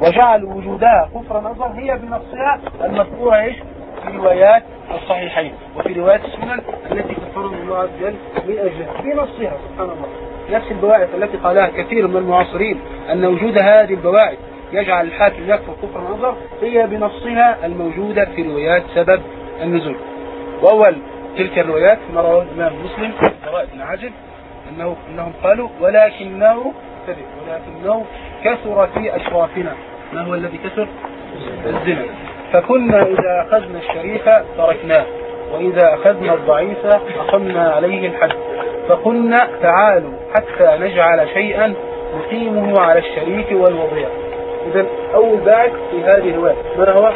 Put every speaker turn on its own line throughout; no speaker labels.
وجعلوا وجودها كفر نظر هي بنصها المذكورة إيش؟ في روايات الصحيحين وفي روايات السنن التي كفرهم الله عز وجل من أجلها. بنصها سبحان الله. نفس البواعث التي قالها كثير من المعاصرين أن وجود هذه البواعث يجعل الحاكم يكفر كفر نظر هي بنصها الموجودة في روايات سبب النزول. وأول تلك الروايات ما رواه الإمام مسلم براء بن عجل أنه أنهم قالوا ولكنه ولكنه كثر في أشرافنا. ما هو الذي كثر? الزنا. فكنا إذا أخذنا الشريف تركناه وإذا أخذنا الضعيف أقمنا عليه الحد. فقلنا تعالوا حتى نجعل شيئا نقيمه على الشريك والوضيع. إذا أول باعث في هذه الرواية ما هو؟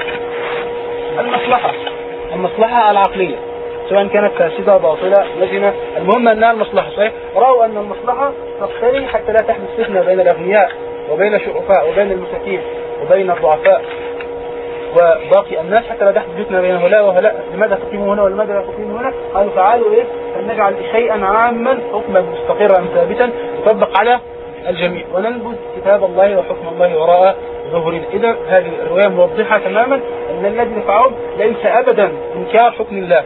المصلحة. المصلحة العقلية. سواء كانت فاسدة باطلة لجنة. المهم أنها المصلحة صحيح؟ رأوا أن المصلحة تقتضي حتى لا تحدث فتنة بين الأغنياء. وبين الشرفاء وبين المساكين وبين الضعفاء وباقي الناس حتى لا تحدث فتنة بين هؤلاء وهؤلاء. لماذا تقيموا هنا ولماذا لا تقيموا هنا؟ قالوا تعالوا إيه؟ فلنجعل شيئا عاما حكما مستقرا ثابتا يطبق على الجميع. وننبذ كتاب الله وحكم الله وراء ظهورنا إذا هذه الرواية موضحة تماما أن الذي يفعله ليس أبدا إنكار حكم الله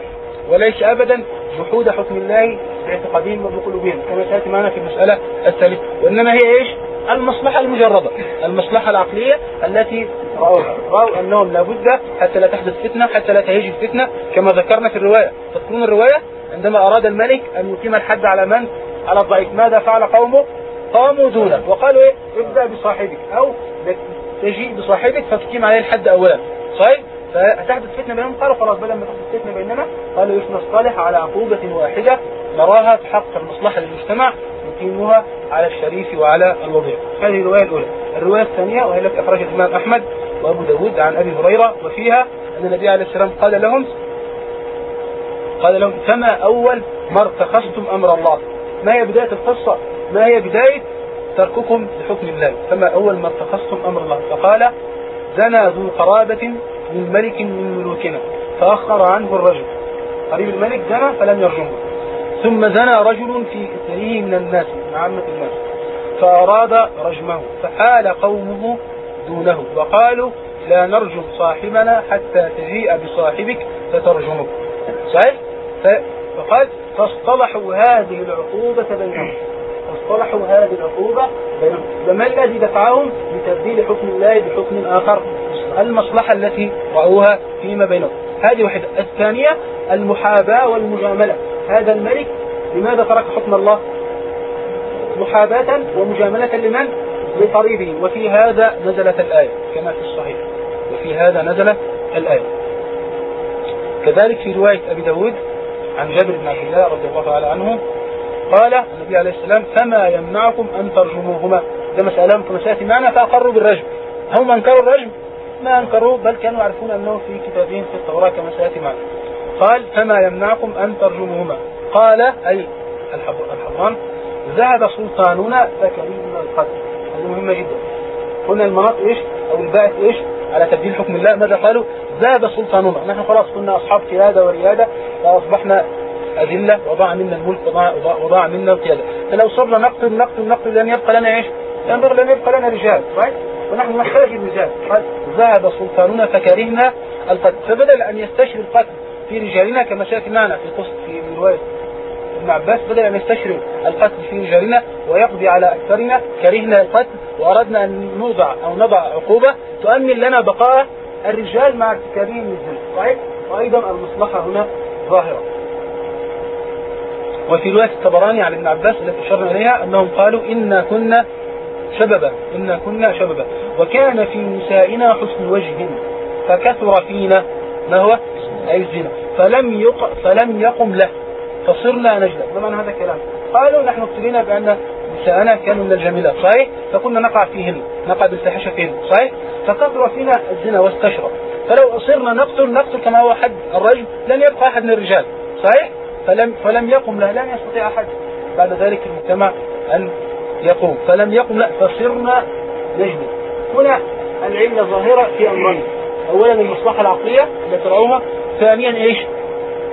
وليس أبدا جحود حكم الله باعتقادهم وبقلوبهم. كما سيأتي معنا في المسألة الثالثة. وإنما هي إيش؟ المصلحة المجردة المصلحة العقلية التي رأوها. رأوا أنهم لابد حتى لا تحدث فتنة حتى لا تهيج الفتنة. كما ذكرنا في الرواية تذكرون الرواية؟ عندما أراد الملك أن يقيم الحد على من؟ على الضعيف. ماذا فعل قومه؟ قاموا دونه وقالوا إيه؟ ابدأ بصاحبك. أو تجيء بصاحبك فتقيم عليه الحد اولا. صحيح؟ فتحدث فتنة بينهم؟ قالوا خلاص بدل ما تحدث فتنة بيننا. قالوا يسمى الصالح على عقوبة واحدة. نراها تحقق المصلحة للمجتمع. نقيمها على الشريف وعلى الوضيع. هذه الرواية الأولى. الرواية الثانية وهي التي أخرجها الإمام أحمد وأبو داود عن أبي هريرة وفيها أن النبي عليه السلام قال لهم قال لهم فما أول ما ارتخصتم أمر الله؟ ما هي بداية القصة؟ ما هي بداية ترككم لحكم الله؟ فما أول ما اتخذتم أمر الله؟ فقال زنى ذو قرابة من ملك من ملوكنا. فأخر عنه الرجل قريب الملك زنى فلم يرجمه. ثم زنى رجل في إثره من الناس من عامة الناس فأراد رجمه فحال قومه دونه وقالوا لا نرجم صاحبنا حتى تجيء بصاحبك فترجمه. صحيح؟ فقال فاصطلحوا هذه العقوبة بينهم. اصطلحوا هذه العقوبة فما الذي دفعهم لتبديل حكم الله بحكم آخر؟ المصلحة التي رأوها فيما بينهم. هذه واحدة. الثانية المحاباة والمجاملة. هذا الملك لماذا ترك حكم الله؟ محاباة ومجاملة لمن؟ لقريبه. وفي هذا نزلت الآية كما في الصحيح. وفي هذا نزلت الآية. كذلك في رواية أبي داود عن جابر بن عبد الله رضي الله تعالى عنه قال النبي عليه السلام فما يمنعكم أن ترجموهما؟ ده مسألة كما سيأتي معنا فأقروا بالرجم. هم أنكروا الرجم؟ ما أنكروه بل كانوا يعرفون أنه في كتابهم في التوراة كما سيأتي معنا قال فما يمنعكم أن ترجموهما. قال أي الحضران ذهب سلطاننا فكريم القتل. هذه مهمة جدا. هنا المناط إيش؟ أو الباعث إيش؟ على تبديل حكم الله. ماذا قالوا؟ ذهب سلطاننا. نحن خلاص كنا أصحاب قيادة وريادة فأصبحنا أذلة وضاع منا الملك وضاع, منا القيادة. فلو صرنا نقتل نقتل نقتل لن يبقى لنا إيش؟ لن يبقى لنا رجال right? ونحن نحتاج الرجال ذهب سلطاننا فكرهنا القتل. فبدل أن يستشري القتل في رجالنا كما سيأتي معنا في قصة في رواية ابن عباس بدل أن يستشري القتل في رجالنا ويقضي على أكثرنا. كرهنا القتل وأردنا أن نوضع أو نضع عقوبة تؤمن لنا بقاء الرجال مع ارتكابهم للذنب. صحيح؟ وأيضا المصلحة هنا ظاهرة. وفي رواية الطبراني عن ابن عباس التي أشرنا إليها أنهم قالوا إنا كنا شببا إنا كنا شببا. وكان في نسائنا حسن وجه فكثر فينا ما هو؟ أي الزنا فلم, يق... فلم يقم له. فصرنا نجلد بمعنى هذا الكلام. قالوا نحن ابتلينا بأن نساءنا كانوا من الجميلات. صحيح؟ فكنا نقع فيهن. نقع بالفاحشة فيهن صحيح؟ فكثر فينا الزنا واستشرى. فلو أصرنا نقتل نقتل كما هو حد الرجل. لن يبقى أحد من الرجال. صحيح؟ فلم, فلم يقم له. لن يستطيع أحد. بعد ذلك المجتمع أن يقوم. فلم يقم لا فصرنا نجد هنا العلة ظاهرة في أمرين. أولا المصلحة العقلية التي رأوها ثانيا إيش؟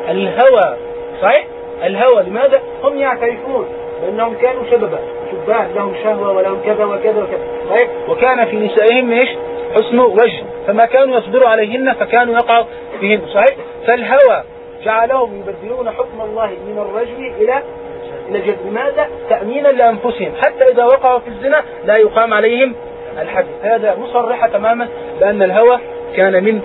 الهوى صحيح؟ الهوى لماذا؟ هم يعترفون بأنهم كانوا شبابا شبان لهم شهوة ولهم كذا وكذا وكذا طيب وكان في نسائهم إيش؟ حسن وجه فما كانوا يصبروا عليهن فكانوا يقعوا بهن صحيح؟ فالهوى جعلهم يبدلون حكم الله من الرجل إلى إلى الجلد لماذا؟ تأمينا لأنفسهم حتى إذا وقعوا في الزنا لا يقام عليهم الحد. هذا مصرحة تماما بأن الهوى كان من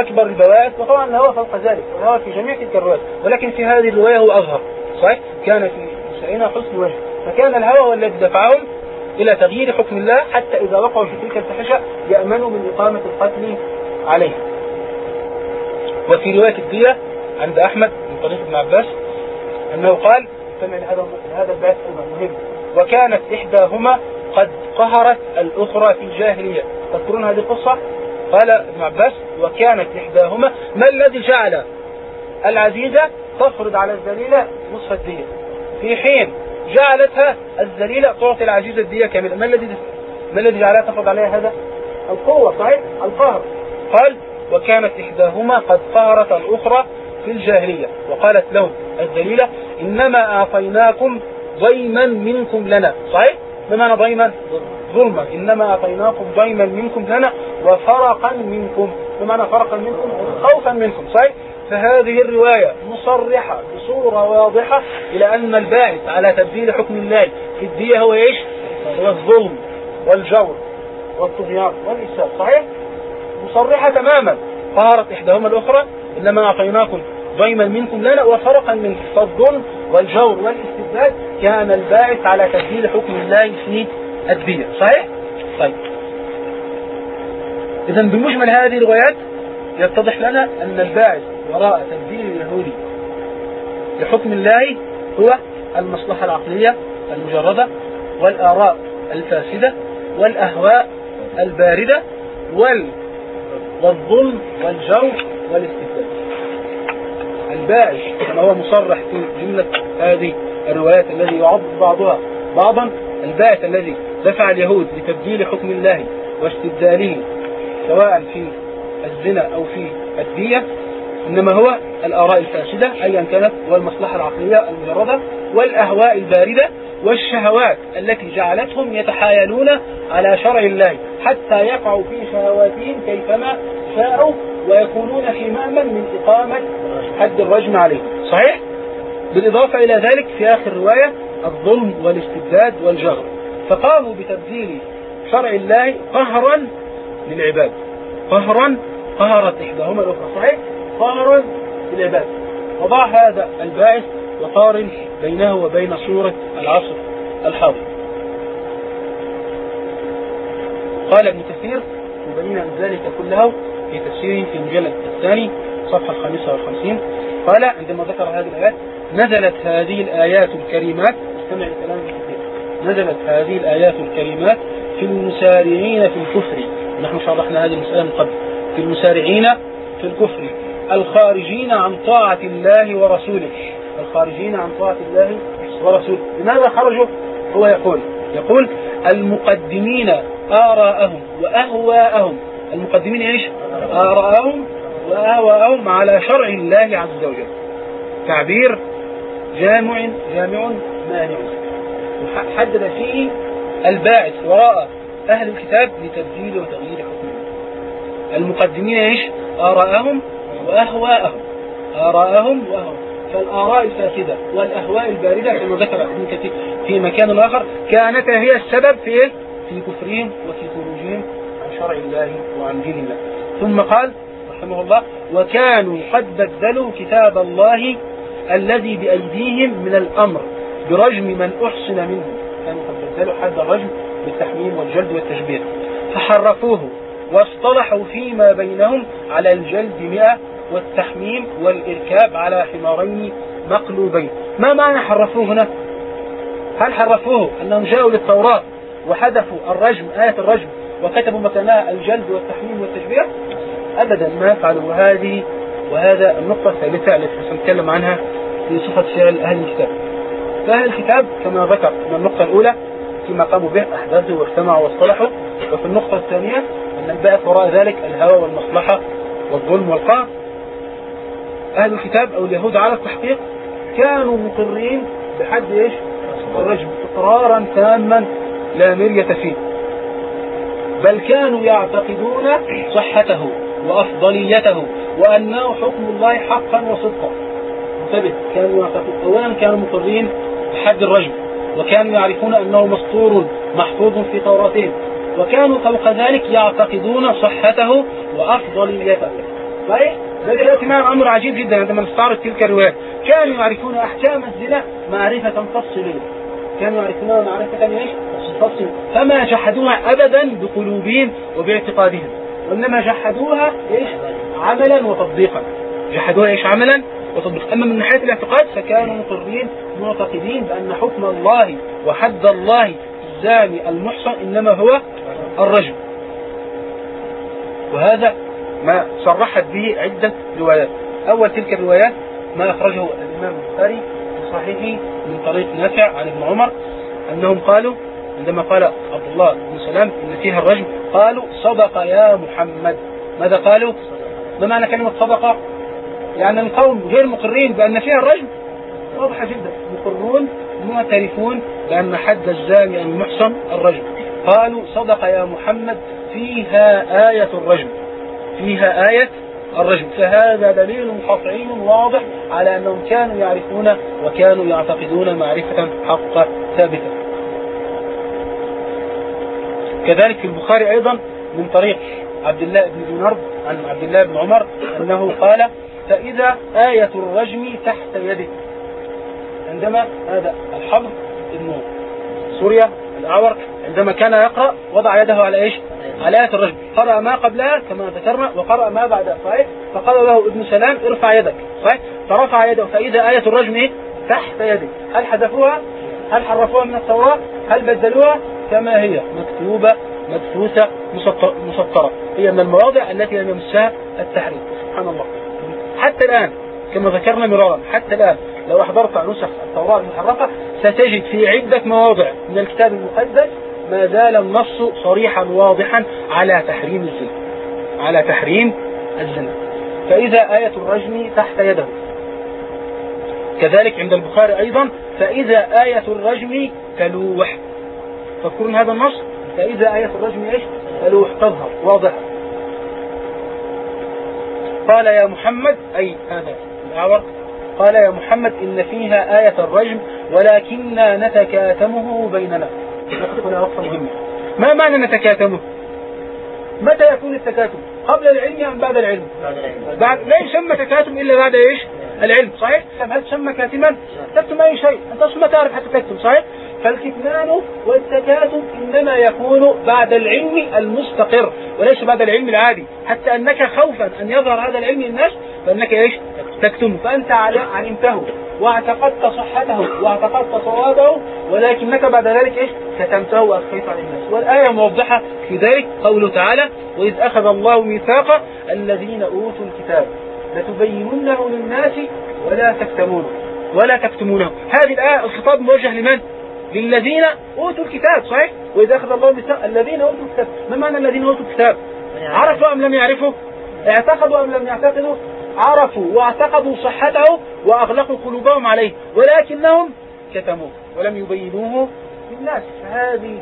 أكبر البواعث وطبعا الهوى فوق ذلك الهوى في جميع تلك الروايات ولكن في هذه الرواية هو أظهر. صحيح؟ كان في نسائنا حسن وجه فكان الهوى هو الذي دفعهم إلى تغيير حكم الله حتى إذا وقعوا في تلك الفحشة يأمنوا من إقامة القتل عليه وفي رواية الدية عند أحمد من طريق ابن عباس أنه قال سمع هذا هذا البعث مهم. وكانت إحداهما قد قهرت الأخرى في الجاهلية. تذكرون هذه القصة؟ قال ابن عباس وكانت إحداهما ما الذي جعل؟ العزيزة تفرض على الذليلة نصف الدية في حين جعلتها الذليلة تعطي العزيزة الدية كاملة. ما الذي ما الذي جعلها تفرض عليها هذا؟ القوة صحيح؟ القهر. قال وكانت إحداهما قد قهرت الأخرى في الجاهلية وقالت لهم الذليلة إنما أعطيناكم ضيما منكم لنا. صحيح؟ بمعنى ضيما؟ ظلما. إنما أعطيناكم ضيما منكم لنا وفرقا منكم. بمعنى فرقا منكم خوفا منكم صحيح؟ فهذه الرواية مصرحة بصورة واضحة إلى أن الباعث على تبديل حكم الله في الدية هو إيش؟ هو الظلم والجور والطغيان والإساءة صحيح؟ مصرحة تماما. قهرت إحداهما الأخرى إنما أعطيناكم ضيما منكم. لنا وفرقا من فالظلم والجور والاستبداد كان الباعث على تبديل حكم الله في الدية صحيح؟ طيب. إذا بمجمل هذه الروايات يتضح لنا أن الباعث وراء تبديل اليهودي لحكم الله هو المصلحة العقلية المجردة والآراء الفاسدة والأهواء الباردة وال والظلم والجور والاستبداد الباعث كما هو مصرح في جملة هذه الروايات الذي يعض بعضها بعضا الباعث الذي دفع اليهود لتبديل حكم الله واستبداله سواء في الزنا أو في الدية إنما هو الآراء الفاسدة أيا كانت والمصلحة العقلية المجردة والأهواء الباردة والشهوات التي جعلتهم يتحايلون على شرع الله حتى يقعوا في شهواتهم كيفما شاءوا ويكونون مأمن من إقامة حد الرجم عليه صحيح؟ بالإضافة إلى ذلك في آخر رواية الظلم والاستبداد والجهر فقاموا بتبديل شرع الله قهرا للعباد. قهرا قهرت إحداهما الأخرى صحيح؟ قهرا للعباد. وضع هذا الباعث وقارن بينه وبين صورة العصر الحاضر. قال ابن كثير مبينا ذلك كله في تفسيره في المجلد الثاني صفحة الخامسة والخمسين قال عندما ذكر هذه الآيات نزلت هذه الآيات الكريمات استمع لكلام كثير. نزلت هذه الآيات الكريمات في المسارعين في الكفر نحن شرحنا هذه المسألة من قبل. في المسارعين في الكفر الخارجين عن طاعة الله ورسوله. الخارجين عن طاعة الله ورسوله. لماذا خرجوا؟ هو يقول يقول المقدمين آراءهم وأهواءهم. المقدمين إيش؟ آراءهم وأهواءهم على شرع الله عز وجل. تعبير جامع جامع مانع. حدد فيه الباعث وراء أهل الكتاب لتبديل وتغيير حكم المقدمين إيش؟ آراءهم وأهواءهم. آراءهم وأهواءهم. فالآراء الفاسدة والأهواء الباردة كما ذكر ابن كثير في مكان آخر كانتا هي السبب في إيه؟ في كفرهم وفي خروجهم عن شرع الله وعن دين الله. ثم قال رحمه الله وكانوا قد بدلوا كتاب الله الذي بأيديهم من الأمر برجم من أحسن منهم كانوا قد بدلوا حد الرجم بالتحميم والجلد والتشبيه. فحرفوه واصطلحوا فيما بينهم على الجلد مئة والتحميم والإركاب على حمارين مقلوبين. ما معنى حرفوه هنا؟ هل حرفوه أنهم جاءوا للتوراة وحذفوا الرجم آية الرجم وكتبوا مكانها الجلد والتحميم والتشبيه؟ أبدا ما فعلوا هذه وهذا النقطة الثالثة التي سنتكلم عنها في صفة فعل أهل الكتاب. فأهل الكتاب كما ذكر من النقطة الأولى فيما قاموا به أحدثوا واجتمعوا واصطلحوا. وفي النقطة الثانية أن الباء وراء ذلك الهوى والمصلحة والظلم والقهر أهل الكتاب أو اليهود على التحقيق كانوا مقرين بحد إيش؟ الرجم إقرارا تاما لا مرية فيه. بل كانوا يعتقدون صحته وأفضليته وأنه حكم الله حقا وصدقا. انتبه كانوا يعتقدون أولا كانوا مقرين بحد الرجم وكانوا يعرفون أنه مسطور محفوظ في توراتهم. وكانوا فوق ذلك يعتقدون صحته وأفضليته صحيح؟ دلوقتي معنا أمر عجيب جدا عندما نستعرض تلك الروايات كانوا يعرفون أحكام الزنا معرفة تفصيلية. كانوا يعرفونها معرفة إيش؟ تفصيلية. فما جحدوها أبدا بقلوبهم وباعتقادهم. وإنما جحدوها إيش؟ عملا وتطبيقا. جحدوها إيش؟ عملا وتطبيقا أما من ناحية الاعتقاد فكانوا مقرين معتقدين بأن حكم الله وحد الله الزاني المحصن إنما هو الرجل. وهذا ما صرحت به عدة روايات. أول تلك الروايات ما أخرجه الإمام البخاري في صحيحه من طريق نافع عن ابن عمر أنهم قالوا عندما قال عبد الله بن سلام إن فيها الرجل قالوا صدق يا محمد. ماذا قالوا؟ ما معنى كلمة صدق؟ يعني القوم غير مقرين بأن فيها الرجل واضحة جدا. مقرون معترفون بأن حد الزاني المحصن الرجل قالوا صدق يا محمد فيها آية الرجل فيها آية الرجل فهذا دليل قطعي واضح على أنهم كانوا يعرفون وكانوا يعتقدون معرفة حقا ثابتة. كذلك في البخاري أيضا من طريق عبد الله بن دينار عن عبد الله بن عمر أنه قال فإذا آية الرجم تحت يده. عندما هذا الحبر ابن سوريا الأعور عندما كان يقرأ وضع يده على إيش؟ على آية الرجم. قرأ ما قبلها كما ذكرنا وقرأ ما بعدها صحيح؟ فقال له ابن سلام ارفع يدك. صحيح؟ فرفع يده. فإذا آية الرجم؟ تحت يده. هل حذفوها؟ هل حرفوها من التوراة؟ هل بدلوها؟ كما هي مكتوبة مدفوسة مسطرة. هي من المواضع التي لم يمسها التحريف. سبحان الله. حتى الآن كما ذكرنا مرارا حتى الآن لو أحضرت نسخ التوراة المحرفة ستجد في عدة مواضع من الكتاب المقدس ما زال النص صريحا واضحا على تحريم الزنا على تحريم الزنا. فإذا آية الرجم تحت يده. كذلك عند البخاري أيضا فإذا آية الرجم تلوح. تذكرون هذا النص فإذا آية الرجم إيش؟ تلوح تظهر واضحة. قال يا محمد أي هذا الأعور قال يا محمد إن فيها آية الرجم ولكننا نتكاتمه بيننا هنا وقفة مهمة ما معنى نتكاتمه؟ متى يكون التكاتم؟ قبل العلم أم بعد العلم. بعد لا يسمى تكاتم إلا بعد إيش؟ العلم صحيح؟ هل تسمى كاتما؟ تكتم أي شيء. أنت أصلا ما تعرف حتى تكتم صحيح؟ فالكتمان والتكاتم إنما يكون بعد العلم المستقر وليس بعد العلم العادي. حتى أنك خوفا أن يظهر هذا العلم للناس فأنك إيش؟ تكتمه فأنت علمته واعتقدت صحته واعتقدت صوابه ولكنك بعد ذلك إيش؟ كتمته وأخفيت عن الناس. والآية موضحة في ذلك قوله تعالى وإذ أخذ الله ميثاق الذين أوتوا الكتاب. لتبيننه للناس ولا تكتمونه. ولا تكتمونه. هذه الآية الخطاب موجه لمن؟ للذين أوتوا الكتاب صحيح؟ وإذا أخذ الله ميثاق الذين أوتوا الكتاب. ما معنى الذين أوتوا الكتاب؟ عرفوا أم لم يعرفوا؟ اعتقدوا أم لم يعتقدوا؟ عرفوا واعتقدوا صحته وأغلقوا قلوبهم عليه ولكنهم كتموه ولم يبينوه للناس. فهذه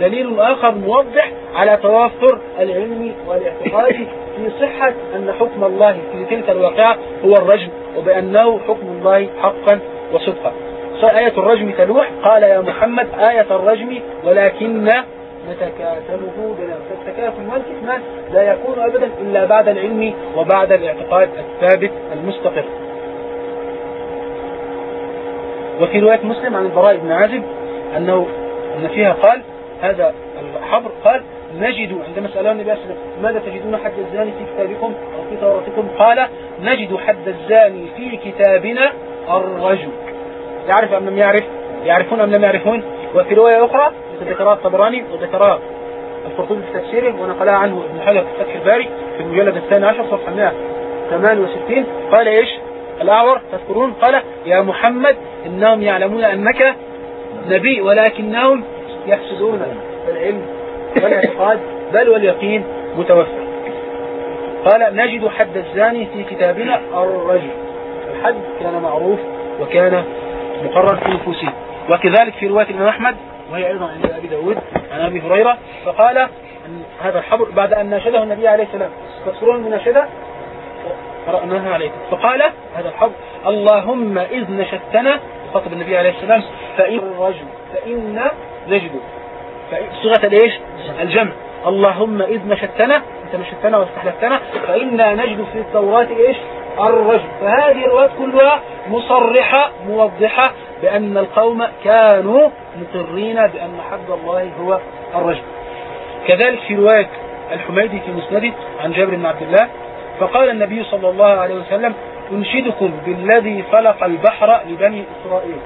دليل آخر موضح على توافر العلم والاعتقاد في صحة أن حكم الله في تلك الواقعة هو الرجم وبأنه حكم الله حقا وصدقا. آية الرجم تلوح. قال يا محمد آية الرجم ولكن نتكاتمه بلا فالتكاتم والكتمان لا يكون أبدا إلا بعد العلم وبعد الاعتقاد الثابت المستقر. وفي رواية مسلم عن البراء بن عازب أنه أن فيها قال هذا الحبر قال نجد عندما سأله النبي صلى الله عليه وسلم ماذا تجدون حد الزاني في كتابكم أو في توراتكم؟ قال نجد حد الزاني في كتابنا الرجل يعرف أم لم يعرف؟ يعرفون أم لم يعرفون؟ وفي رواية أخرى ذكرها الطبراني وذكرها القرطبي في تفسيره ونقلها عنه ابن حجر في فتح الباري في المجلد الثاني عشر صفحة 168 قال إيش؟ الأعور تذكرون؟ قال يا محمد إنهم يعلمون أنك نبي ولكنهم يحسدون العلم والاعتقاد بل واليقين متوفر. قال نجد حد الزاني في كتابنا الرجل. الحد كان معروف وكان مقرر في نفوسهم وكذلك في رواية الإمام أحمد وهي أيضا عند أبي داود عن أبي هريرة فقال أن هذا الحبر بعد أن ناشده النبي عليه السلام. تذكرون المناشدة قرأناها عليكم. فقال هذا الحبر اللهم إذ نشدتنا خطب النبي عليه السلام فإن الرجل فإن نجد. صيغة الإيش؟ الجمع. اللهم إذ نشدتنا أنت نشدتنا واستحلفتنا فإنا نجد في التوراة إيش؟ الرجل. فهذه الروايات كلها مصرحة موضحة بأن القوم كانوا مقرين بأن حد الله هو الرجل. كذلك في رواية الحميدي في مسنده عن جابر بن عبد الله فقال النبي صلى الله عليه وسلم أنشدكم بالذي فلق البحر لبني إسرائيل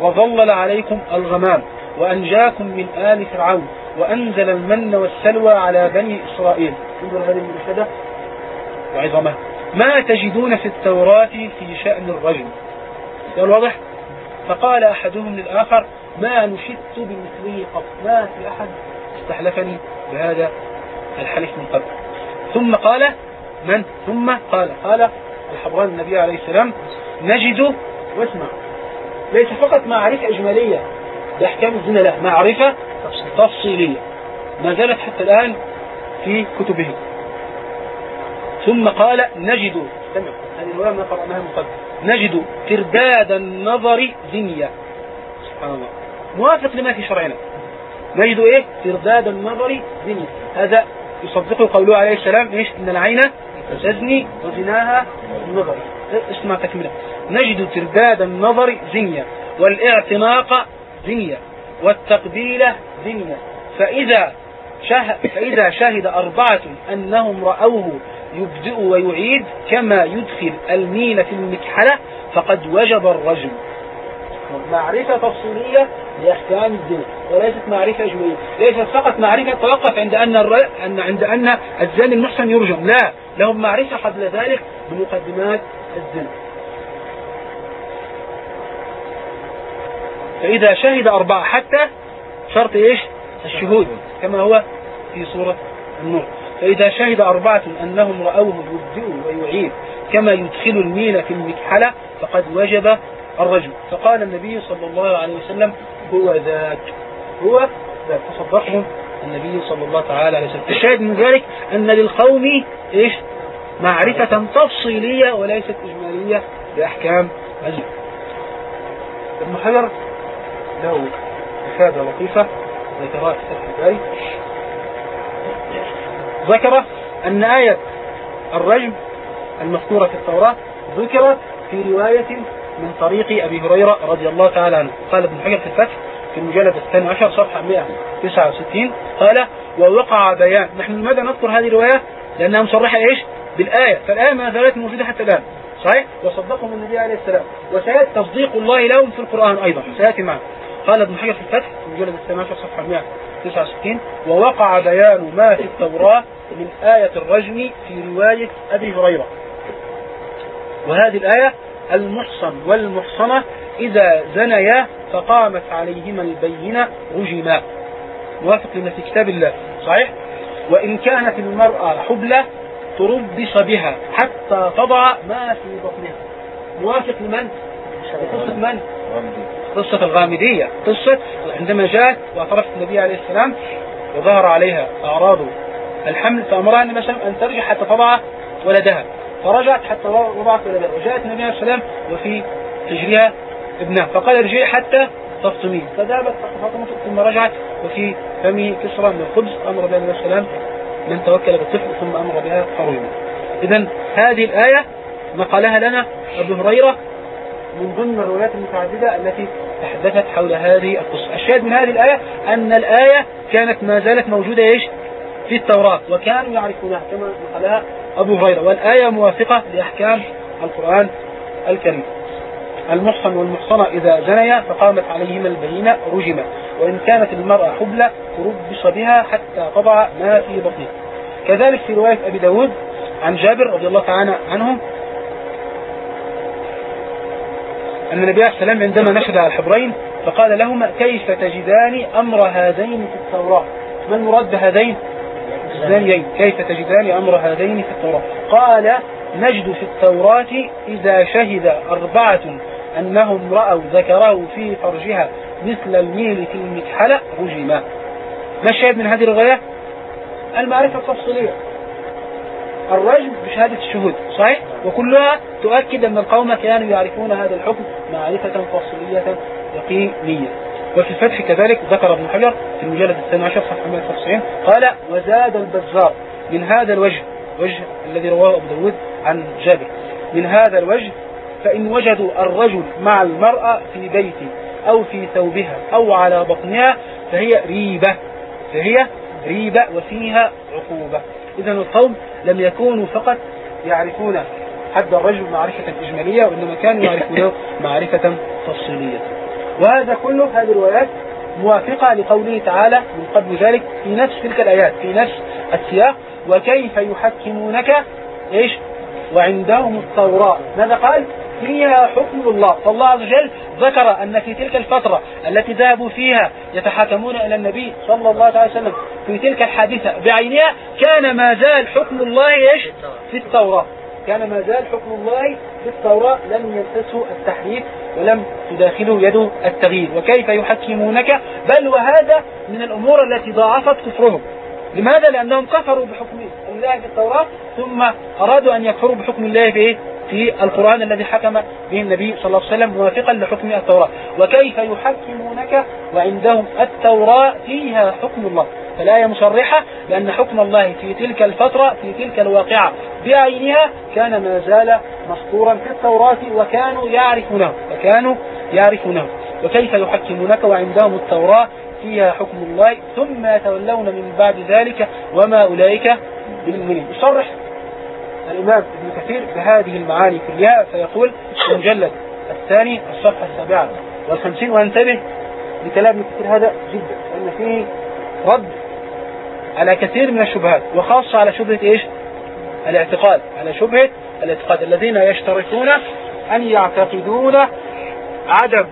وظلل عليكم الغمام وأنجاكم من آل فرعون وأنزل المن والسلوى على بني إسرائيل. انظر هذه المرشدة. وعظمها ما تجدون في التوراة في شأن الرجل؟ قال واضح؟ فقال أحدهم للآخر ما نشدت بمثله قط ما في أحد؟ استحلفني بهذا الحلف من قبل. ثم قال من؟ ثم قال قال الحضران النبي عليه السلام نجد واسمع ليس فقط معرفة إجمالية بأحكام الزنا لا معرفة تفصيلية ما زالت حتى الآن في كتبهم. ثم قال نجد استمع هذه قرأناها نجد ترداد النظر زنية. سبحان الله. موافق لما في شرعنا. نجد إيه؟ ترداد النظر زنية. هذا يصدقه قوله عليه السلام إيش؟ إن العين تزني وزناها النظر. اسمع تكملة. نجد ترداد النظر زنية والاعتناق زنية والتقبيلة زنية. فإذا شهد, فإذا شهد أربعة أنهم رأوه يبدئ ويعيد كما يدخل الميل في المكحلة فقد وجب الرجم. معرفة تفصيلية لأحكام الدين وليست معرفة إجمالية ليست فقط معرفة توقف عند أن الر... أن عند أن الزاني المحسن يرجم. لا لهم معرفة قبل ذلك بمقدمات الزنا فإذا شهد أربعة حتى شرط إيش؟ الشهود كما هو في سورة النور. فإذا شهد أربعة أنهم رأوه يبدئ ويعيد كما يدخل الميل في المكحلة فقد وجب الرجل فقال النبي صلى الله عليه وسلم هو ذاك هو ذاك. فصدقهم النبي صلى الله تعالى عليه وسلم. الشاهد من ذلك أن للقوم إيش؟ معرفة تفصيلية وليست إجمالية بأحكام الزنا ابن حجر له إفادة لطيفة ذكرها في فتح ذكر أن آية الرجم المذكورة في التوراة ذكرت في رواية من طريق أبي هريرة رضي الله تعالى عنه. قال ابن حجر في الفتح في المجلد الثاني عشر صفحة 169 قال ووقع بيان. نحن لماذا نذكر هذه الرواية؟ لأنها مصرحة إيش؟ بالآية. فالآية ما زالت موجودة حتى الآن. صحيح؟ وصدقهم النبي عليه السلام. وسيأتي تصديق الله لهم في القرآن أيضا. سيأتي معنا. قال ابن حجر في الفتح في المجلد الثاني عشر صفحة 169 ووقع بيان ما في التوراة من آية الرجم في رواية أبي هريرة. وهذه الآية المحصن والمحصنة إذا زنيا فقامت عليهما البينة رجما. موافق لما في كتاب الله صحيح؟ وإن كانت المرأة حبلة تربص بها حتى تضع ما في بطنها. موافق لمن؟ قصة من؟ قصة الغامدية. قصة عندما جاءت وأعترفت النبي عليه السلام وظهر عليها أعراض الحمل فأمرها النبي صلى أن ترجع حتى تضع ولدها. فرجعت حتى وضعت ولدها. وجاءت النبي عليه السلام وفي حجرها ابنها. فقال ارجعي حتى تفطمي. فذهبت فاطمة ثم رجعت. وفي فمه كسرى من الخبز. أمر بها النبي السلام من توكل بالطفل ثم أمر بها فرجما إذا هذه الآية نقلها لنا أبو هريرة من ضمن الروايات المتعددة التي تحدثت حول هذه القصة. الشاهد من هذه الآية أن الآية كانت ما زالت موجودة إيش؟ في التوراة وكانوا يعرفونها كما نقلها أبو هريرة. والآية موافقة لأحكام القرآن الكريم. المحصن والمحصنة إذا زنيا فقامت عليهما البينة رجما. وإن كانت المرأة حبلة تربص بها حتى تضع ما في بطنها. كذلك في رواية أبي داود عن جابر رضي الله تعالى عنه أن النبي عليه السلام عندما نشد على الحبرين فقال لهما كيف تجدان أمر هذين في التوراة؟ ما المراد بهذين؟ الزانيين كيف تجدان أمر هذين في التوراة؟ قال نجد في التوراة إذا شهد أربعة أنهم رأوا ذكره في فرجها مثل الميل في المكحلة رجما. ما الشاهد من هذه الرواية؟ المعرفة التفصيلية. الرجم بشهادة الشهود صحيح؟ وكلها تؤكد أن القوم كانوا يعرفون هذا الحكم معرفة تفصيلية يقينية. وفي الفتح كذلك ذكر ابن حجر في المجلد الثاني عشر صفحة 195 قال وزاد البزار. من هذا الوجه وجه الذي رواه أبو داود عن جابر. من هذا الوجه فإن وجدوا الرجل مع المرأة في بيته أو في ثوبها أو على بطنها فهي ريبة فهي ريبة وفيها عقوبة. إذا القوم لم يكونوا فقط يعرفون حد الرجل معرفة إجمالية وإنما كانوا يعرفونه معرفة تفصيلية. وهذا كله هذه الروايات موافقة لقوله تعالى من قبل ذلك في نفس تلك الآيات في نفس السياق وكيف يحكمونك؟ إيش؟ وعندهم التوراة. ماذا قال؟ فيها حكم الله. فالله عز وجل ذكر أن في تلك الفترة التي ذهبوا فيها يتحاكمون إلى النبي صلى الله عليه وسلم في تلك الحادثة بعينها كان ما زال حكم الله إيش؟ في التوراة. كان ما زال حكم الله في التوراة لم يمسسه التحريف ولم تداخله يد التغيير. وكيف يحكمونك؟ بل وهذا من الأمور التي ضاعفت كفرهم. لماذا؟ لأنهم كفروا بحكم الله في التوراة ثم أرادوا أن يكفروا بحكم الله في في القرآن الذي حكم به النبي صلى الله عليه وسلم موافقا لحكم التوراة. وكيف يحكمونك؟ وعندهم التوراة فيها حكم الله. فالآية مصرحة لأن حكم الله في تلك الفترة في تلك الواقعة بعينها كان ما زال مسطورا في التوراة وكانوا يعرفونه وكانوا يعرفونه. وكيف يحكمونك وعندهم التوراة؟ فيها حكم الله ثم يتولون من بعد ذلك وما أولئك بالمؤمنين. يصرح الإمام ابن كثير بهذه المعاني كلها فيقول المجلد الثاني الصفحة السابعة والخمسين. وانتبه لكلام كثير هذا جدا لأن فيه رد على كثير من الشبهات وخاصة على شبهة إيش؟ الاعتقاد على شبهة الاعتقاد الذين يشترطون أن يعتقدون عدم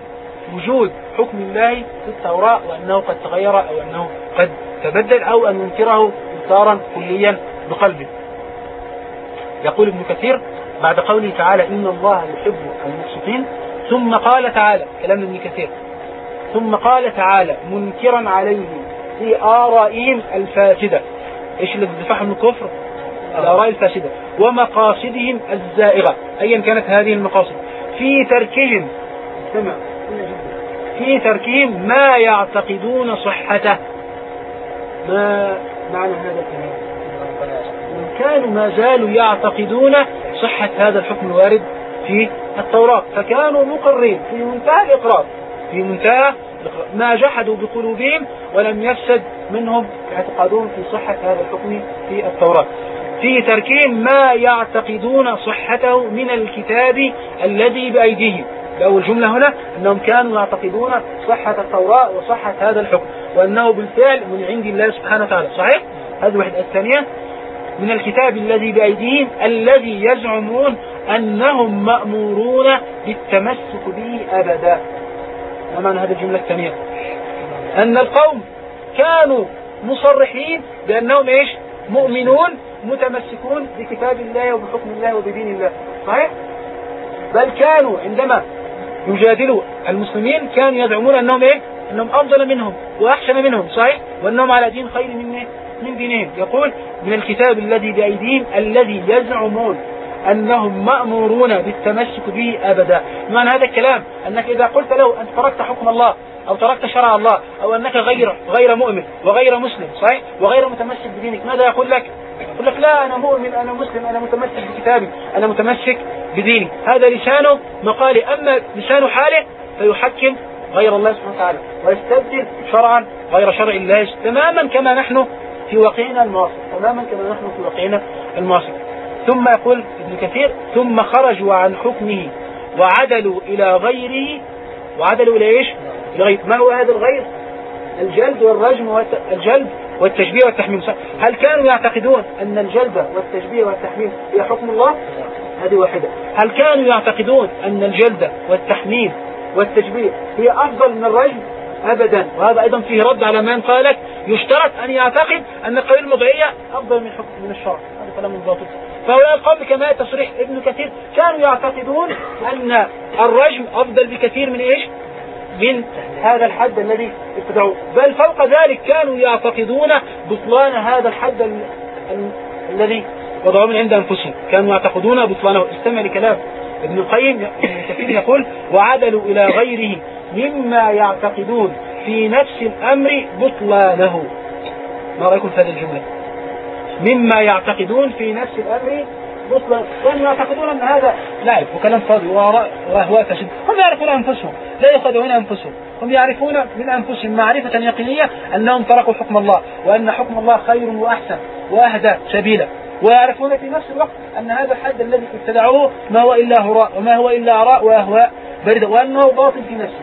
وجود حكم الله في التوراة وأنه قد تغير أو أنه قد تبدل أو أن ينكره إنكارا كليا بقلبه. يقول ابن كثير بعد قوله تعالى إن الله يحب المقسطين ثم قال تعالى كلام ابن كثير. ثم قال تعالى منكرا عليهم. في آرائهم الفاسدة. إيش اللي بتدفعهم الكفر؟ الآراء الفاسدة. ومقاصدهم الزائغة. أيا كانت هذه المقاصد. في تركهم سمع. في تركهم ما يعتقدون صحته. ما معنى هذا الكلام؟ كانوا ما زالوا يعتقدون صحة هذا الحكم الوارد في التوراة. فكانوا مقرين في منتهى الإقرار. في منتهى ما جحدوا بقلوبهم ولم يفسد منهم اعتقادهم في صحة هذا الحكم في التوراة. في تركهم ما يعتقدون صحته من الكتاب الذي بأيديهم. أول جملة هنا أنهم كانوا يعتقدون صحة التوراة وصحة هذا الحكم وأنه بالفعل من عند الله سبحانه وتعالى. صحيح؟ هذه الوحدة الثانية. من الكتاب الذي بأيديهم الذي يزعمون أنهم مأمورون بالتمسك به أبدا. ما معنى هذه الجملة الثانية أن القوم كانوا مصرحين بأنهم إيش؟ مؤمنون متمسكون بكتاب الله وبحكم الله وبدين الله. صحيح؟ بل كانوا عندما يجادلوا المسلمين كانوا يزعمون أنهم إيه؟ أنهم أفضل منهم وأحسن منهم. صحيح؟ وأنهم على دين خير من من دينهم. يقول من الكتاب الذي بأيديهم الذي يزعمون أنهم مأمورون بالتمسك به أبدا. معنى هذا الكلام أنك إذا قلت له أنت تركت حكم الله أو تركت شرع الله أو أنك غير غير مؤمن وغير مسلم صحيح؟ وغير متمسك بدينك ماذا يقول لك؟ يقول لك لا أنا مؤمن أنا مسلم أنا متمسك بكتابي أنا متمسك بديني. هذا لسانه مقالي. أما لسان حاله فيحكم غير الله سبحانه وتعالى ويستبدل شرعا غير شرع الله تماما كما نحن في واقعنا المعاصر تماما كما نحن في واقعنا المعاصر ثم يقول ابن كثير ثم خرجوا عن حكمه وعدلوا إلى غيره. وعدلوا إلى إيش؟ الغير ما هو هذا الغير؟ الجلد والرجم والجلد والتشبيه والتحميم. هل كانوا يعتقدون أن الجلد والتشبيه والتحميم هي حكم الله؟ هذه واحدة. هل كانوا يعتقدون أن الجلد والتحميم والتشبيه هي أفضل من الرجم؟ أبدا. وهذا أيضا فيه رد على من قالك يشترط أن يعتقد أن القوانين الوضعية أفضل من حكم من الشرع. هذا كلام باطل فهؤلاء القوم كما تصريح ابن كثير كانوا يعتقدون أن الرجم أفضل بكثير من إيش؟ من هذا الحد الذي ابتدعوه بل فوق ذلك كانوا يعتقدون بطلان هذا الحد ال... ال... الذي وضعوه من عند أنفسهم. كانوا يعتقدون بطلانه. استمع لكلام ابن القيم كثير يقول وعدلوا إلى غيره مما يعتقدون في نفس الأمر بطلانه. ما رأيكم في هذه الجملة؟ مما يعتقدون في نفس الأمر بطلان كانوا يعتقدون أن هذا لعب وكلام فاضي. وأهواء فاسد هم يعرفون أنفسهم. لا يخدعون أنفسهم. هم يعرفون من أنفسهم معرفة يقينية أنهم تركوا حكم الله وأن حكم الله خير وأحسن وأهدى سبيلا. ويعرفون في نفس الوقت أن هذا الحد الذي ابتدعوه ما هو إلا هراء وما هو إلا آراء وأهواء باردة وأنه باطل في نفسه.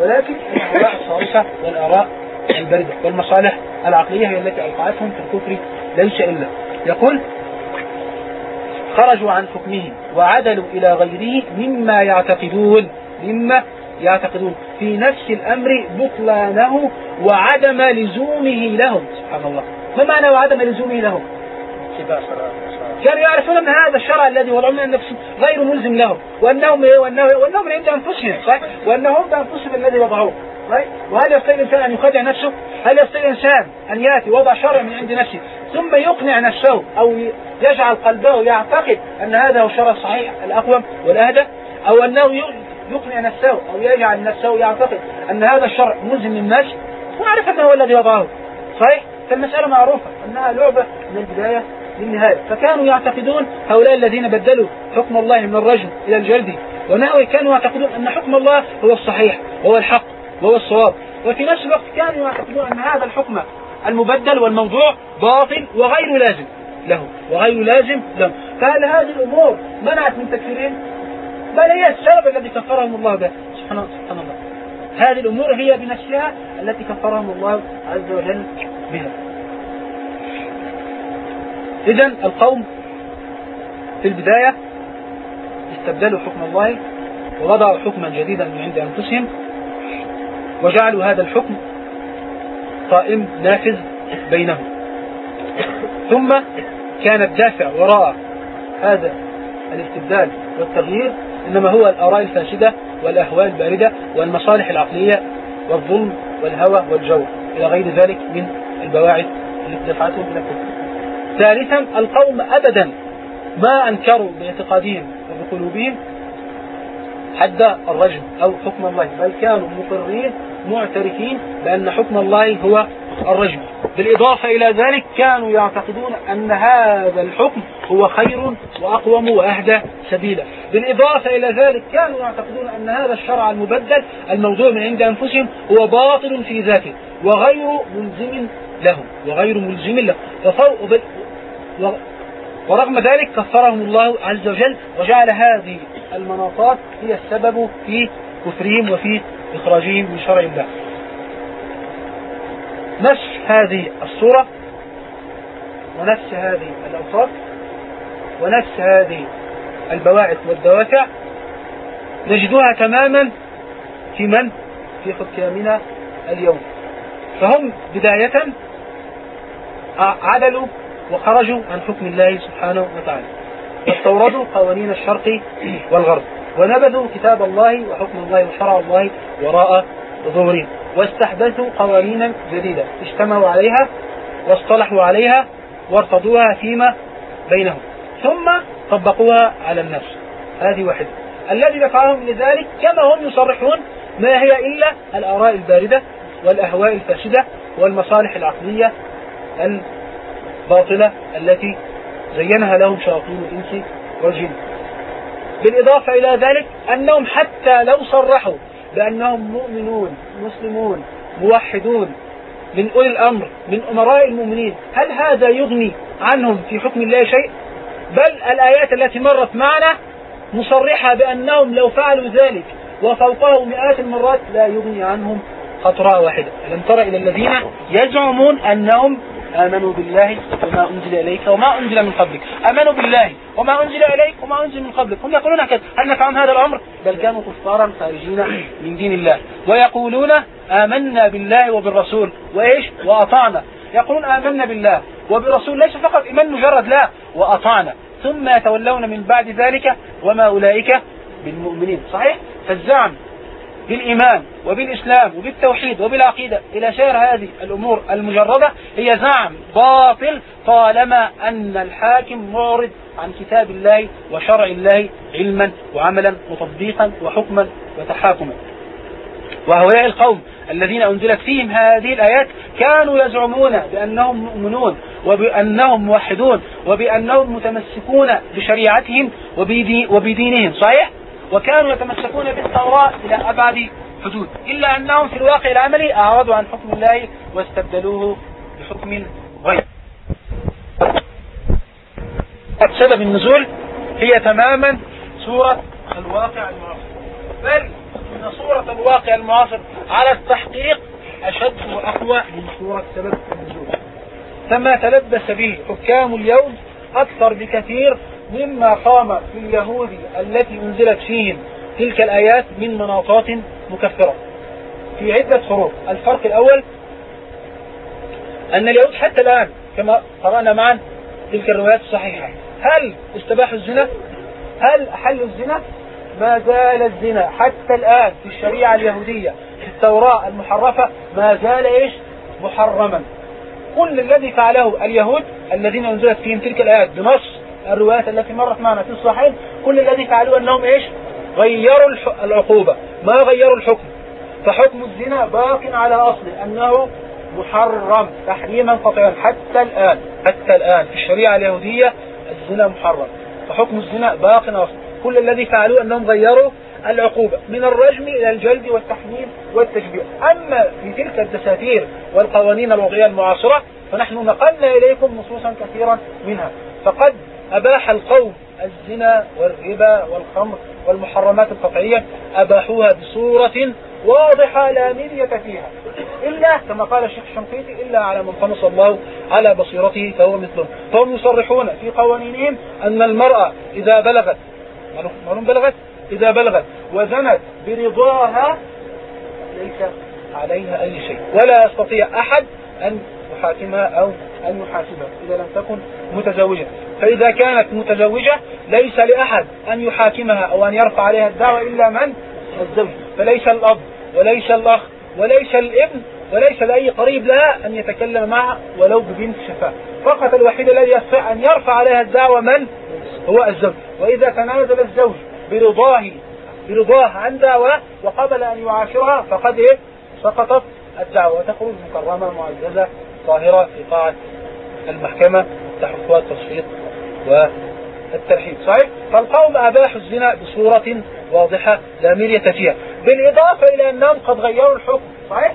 ولكن الأهواء الصارفة والآراء الباردة والمصالح العقلية هي التي أوقعتهم في الكفر ليس إلا. يقول خرجوا عن حكمه وعدلوا إلى غيره مما يعتقدون مما يعتقدون في نفس الأمر بطلانه وعدم لزومه لهم. سبحان الله. ما معنى وعدم لزومه لهم؟ كانوا يعرفون أن هذا الشرع الذي وضعوه من نفسه غير ملزم لهم وانهم وانه وأنهم من عند أنفسهم صح؟ وأنهم بانفسهم الذي وضعوه. وهل يستطيع الإنسان أن يخدع نفسه؟ هل يستطيع الإنسان أن يأتي وضع شرع من عند نفسه ثم يقنع نفسه أو يجعل قلبه يعتقد أن هذا هو الشرع الصحيح الأقوم والأهدى؟ أو أنه يقنع نفسه أو يجعل نفسه يعتقد أن هذا الشرع ملزم للناس ويعرف انه هو الذي وضعه. صحيح؟ فالمسألة معروفة أنها لعبة من البداية للنهاية. فكانوا يعتقدون هؤلاء الذين بدلوا حكم الله من الرجم إلى الجلد. ونحوه كانوا يعتقدون أن حكم الله هو الصحيح وهو الحق. وهو الصواب. وفي نفس الوقت كانوا يعتقدون أن هذا الحكم المبدل والموضوع باطل وغير لازم له وغير لازم له. فهل هذه الأمور منعت من تكفيرهم؟ بل هي السبب الذي كفرهم الله به. سبحان الله. هذه الأمور هي بنفسها التي كفرهم الله عز وجل بها. إذا القوم في البداية استبدلوا حكم الله ووضعوا حكما جديدا من عند أنفسهم. وجعلوا هذا الحكم قائم نافذ بينهم. ثم كان الدافع وراء هذا الاستبدال والتغيير إنما هو الآراء الفاسدة والأهواء الباردة والمصالح العقلية والظلم والهوى والجور إلى غير ذلك من البواعث التي دفعتهم إلى الكفر. ثالثا القوم أبدا ما أنكروا باعتقادهم وبقلوبهم حد الرجم أو حكم الله بل كانوا مقرين معترفين بأن حكم الله هو الرجم. بالإضافة إلى ذلك كانوا يعتقدون أن هذا الحكم هو خير وأقوم وأهدى سبيلا. بالإضافة إلى ذلك كانوا يعتقدون أن هذا الشرع المبدل الموضوع من عند أنفسهم هو باطل في ذاته وغير ملزم لهم وغير ملزم لهم. ورغم ذلك كفرهم الله عز وجل وجعل هذه المناطات هي السبب في كفرهم وفي إخراجهم من شرع الله. نفس هذه الصورة ونفس هذه الأوصاف ونفس هذه البواعث والدوافع نجدها تماما في من؟ في حكامنا اليوم. فهم بداية عدلوا وخرجوا عن حكم الله سبحانه وتعالى. واستوردوا قوانين الشرق والغرب. ونبذوا كتاب الله وحكم الله وشرع الله وراء ظهورهم. واستحدثوا قوانينا جديدة. اجتمعوا عليها واصطلحوا عليها وارتضوها فيما بينهم. ثم طبقوها على الناس هذه واحدة. الذي دفعهم لذلك كما هم يصرحون ما هي إلا الآراء الباردة والأهواء الفاسدة والمصالح العقلية الباطلة التي زينها لهم شياطين الإنس والجن. بالإضافة إلى ذلك أنهم حتى لو صرحوا بأنهم مؤمنون مسلمون موحدون من أولي الأمر من أمراء المؤمنين هل هذا يغني عنهم في حكم الله شيء؟ بل الآيات التي مرت معنا مصرحة بأنهم لو فعلوا ذلك وفوقه مئات المرات لا يغني عنهم خطراء واحدة. ألم تر إلى الذين يزعمون أنهم آمنوا بالله وما أنزل إليك وما أنزل من قبلك. آمنوا بالله وما أنزل إليك وما أنزل من قبلك. هم يقولون هكذا. هل نفعهم هذا الأمر؟ بل كانوا كفارا خارجين من دين الله. ويقولون آمنا بالله وبالرسول. وإيش؟ وأطعنا. يقولون آمنا بالله وبالرسول. ليس فقط إيمان مجرد لا. وأطعنا. ثم يتولون من بعد ذلك وما أولئك بالمؤمنين. صحيح؟ فالزعم بالإيمان وبالإسلام وبالتوحيد وبالعقيدة إلى سائر هذه الأمور المجردة هي زعم باطل طالما أن الحاكم معرض عن كتاب الله وشرع الله علما وعملا وتطبيقا وحكما وتحاكما وهؤلاء القوم الذين أنزلت فيهم هذه الآيات كانوا يزعمون بأنهم مؤمنون وبأنهم موحدون وبأنهم متمسكون بشريعتهم وبدينهم صحيح؟ وكانوا يتمسكون بالتوراة إلى أبعد حدود. إلا أنهم في الواقع العملي أعرضوا عن حكم الله واستبدلوه بحكم غير سبب النزول هي تماما سورة الواقع المعاصر. بل إن صورة الواقع المعاصر على التحقيق أشد وأقوى من صورة سبب النزول. كما تلبس به حكام اليوم أكثر بكثير مما قام في اليهود التي أنزلت فيهم تلك الآيات من مناطات مكفرة. في عدة حروف. الفرق الأول أن اليهود حتى الآن كما قرأنا معا تلك الروايات الصحيحة. هل استباحوا الزنا؟ هل أحلوا الزنا؟ ما زال الزنا. حتى الآن في الشريعة اليهودية في التوراة المحرفة ما زال إيش؟ محرما. كل الذي فعله اليهود الذين أنزلت فيهم تلك الآيات بنص الروايات التي مرت معنا في الصحيح كل الذي فعلوه أنهم إيش؟ غيروا العقوبة. ما غيروا الحكم؟ فحكم الزنا باق على أصله أنه محرم تحريما قطعا. حتى الآن حتى الآن في الشريعة اليهودية الزنا محرم. فحكم الزنا باق أصله كل الذي فعلوه أنهم غيروا العقوبة من الرجم إلى الجلد والتحميل والتشبيه. أما في تلك الدساتير والقوانين الوضعية المعاصرة فنحن نقلنا إليكم نصوصا كثيرا منها. فقد أباح القوم الزنا والربا والخمر والمحرمات القطعية أباحوها بصورة واضحة لا مرية فيها. إلا كما قال الشيخ الشنقيطي إلا على من طمس الله على بصيرته فهو مثلهم. فهم يصرحون في قوانينهم أن المرأة إذا بلغت بلغت؟ إذا بلغت وزنت برضاها ليس عليها أي شيء. ولا يستطيع أحد أن يحاكمها أو أن يحاسبها إذا لم تكن متزوجة. فإذا كانت متزوجة ليس لأحد أن يحاكمها أو أن يرفع عليها الدعوة إلا من؟ الزوج. فليس الأب وليس الأخ وليس الابن وليس لأي قريب لها أن يتكلم معها ولو ببنت شفاء. فقط الوحيد الذي يستطيع أن يرفع عليها الدعوة من؟ هو الزوج. وإذا تنازل الزوج برضاه برضاه عن دعوة وقبل أن يعاشرها فقد إيه؟ سقطت الدعوة. وتخرج مكرمة معززة طاهرة في قاعة المحكمة تحت التصفيق والترحيب صحيح؟ فالقوم أباحوا الزنا بصورة واضحة لا مرية فيها. بالإضافة إلى أنهم قد غيروا الحكم. صحيح؟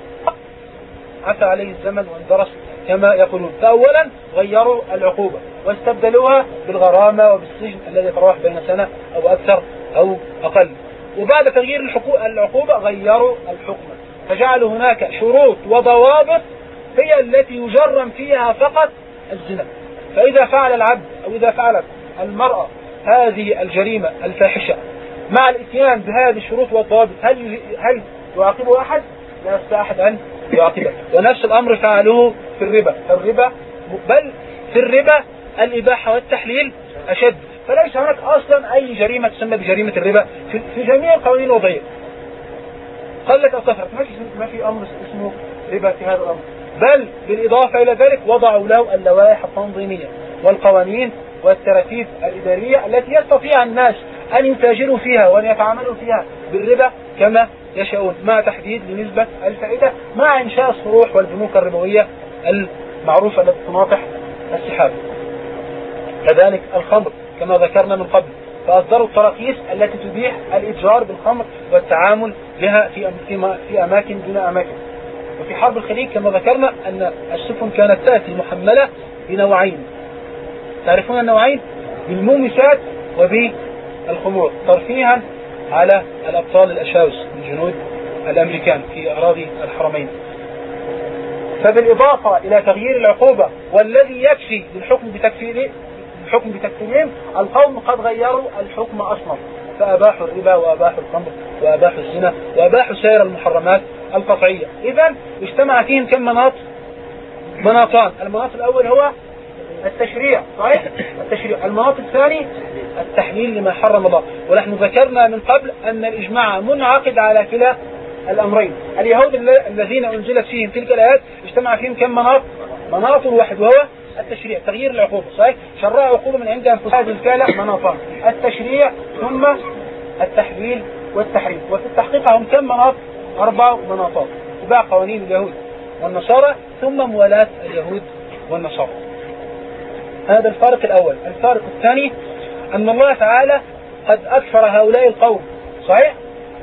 عفى عليه الزمن واندرس كما يقولون. فأولا غيروا العقوبة واستبدلوها بالغرامة وبالسجن الذي يتراوح بين سنة أو أكثر. أو أقل. وبعد تغيير العقوبة غيروا الحكم. فجعلوا هناك شروط وضوابط هي التي يجرم فيها فقط الزنا. فإذا فعل العبد أو إذا فعلت المرأة هذه الجريمة الفاحشة مع الإتيان بهذه الشروط والضوابط هل هل يعاقبه أحد؟ لا يستطيع أحد أن يعاقبه. ونفس الأمر فعلوه في الربا. الربا بل في الربا الإباحة والتحليل أشد. فليس هناك أصلا أي جريمة تسمى بجريمة الربا. في جميع القوانين الوضعية. قلت أو كثرت ما في أمر اسمه ربا في هذا الأمر. بل بالإضافة إلى ذلك وضعوا له اللوائح التنظيمية والقوانين والتراتيب الإدارية التي يستطيع الناس أن يتاجروا فيها وأن يتعاملوا فيها بالربا كما يشاءون مع تحديد لنسبة الفائدة مع إنشاء الصروح والبنوك الربوية المعروفة التي تناطح السحاب. كذلك الخمر. كما ذكرنا من قبل فأصدروا التراخيص التي تبيح الإتجار بالخمر والتعامل بها في في أماكن دون أماكن. وفي حرب الخليج كما ذكرنا أن السفن كانت تأتي محملة بنوعين. تعرفون النوعين؟ بالمومسات وبالخمور ترفيها على الأبطال الأشاوس من جنود الأمريكان في أراضي الحرمين. فبالإضافة إلى تغيير العقوبة والذي يكفي للحكم بتكفيره الحكم بتكفيرهم القوم قد غيروا الحكم أصلا. فأباحوا الربا وأباحوا الخمر وأباحوا الزنا وأباحوا سائر المحرمات القطعية. إذا اجتمع فيهم كم مناط؟ مناطان. المناط الأول هو التشريع صحيح؟ التشريع. المناط الثاني التحليل لما حرم الله. ونحن ذكرنا من قبل أن الإجماع منعقد على كلا الأمرين. اليهود الذين أنزلت فيهم تلك الآيات اجتمع فيهم كم مناط؟ مناط واحد وهو التشريع تغيير العقوبة صحيح؟ شرع عقوبة من عند أنفسهم. هذه الفعلة مناطان التشريع ثم التحليل والتحريم. وفي التحقيق هم كم مناط؟ أربع مناطات. اتباع قوانين اليهود والنصارى ثم موالاة اليهود والنصارى. هذا الفارق الأول. الفارق الثاني أن الله تعالى قد أكثر هؤلاء القوم صحيح؟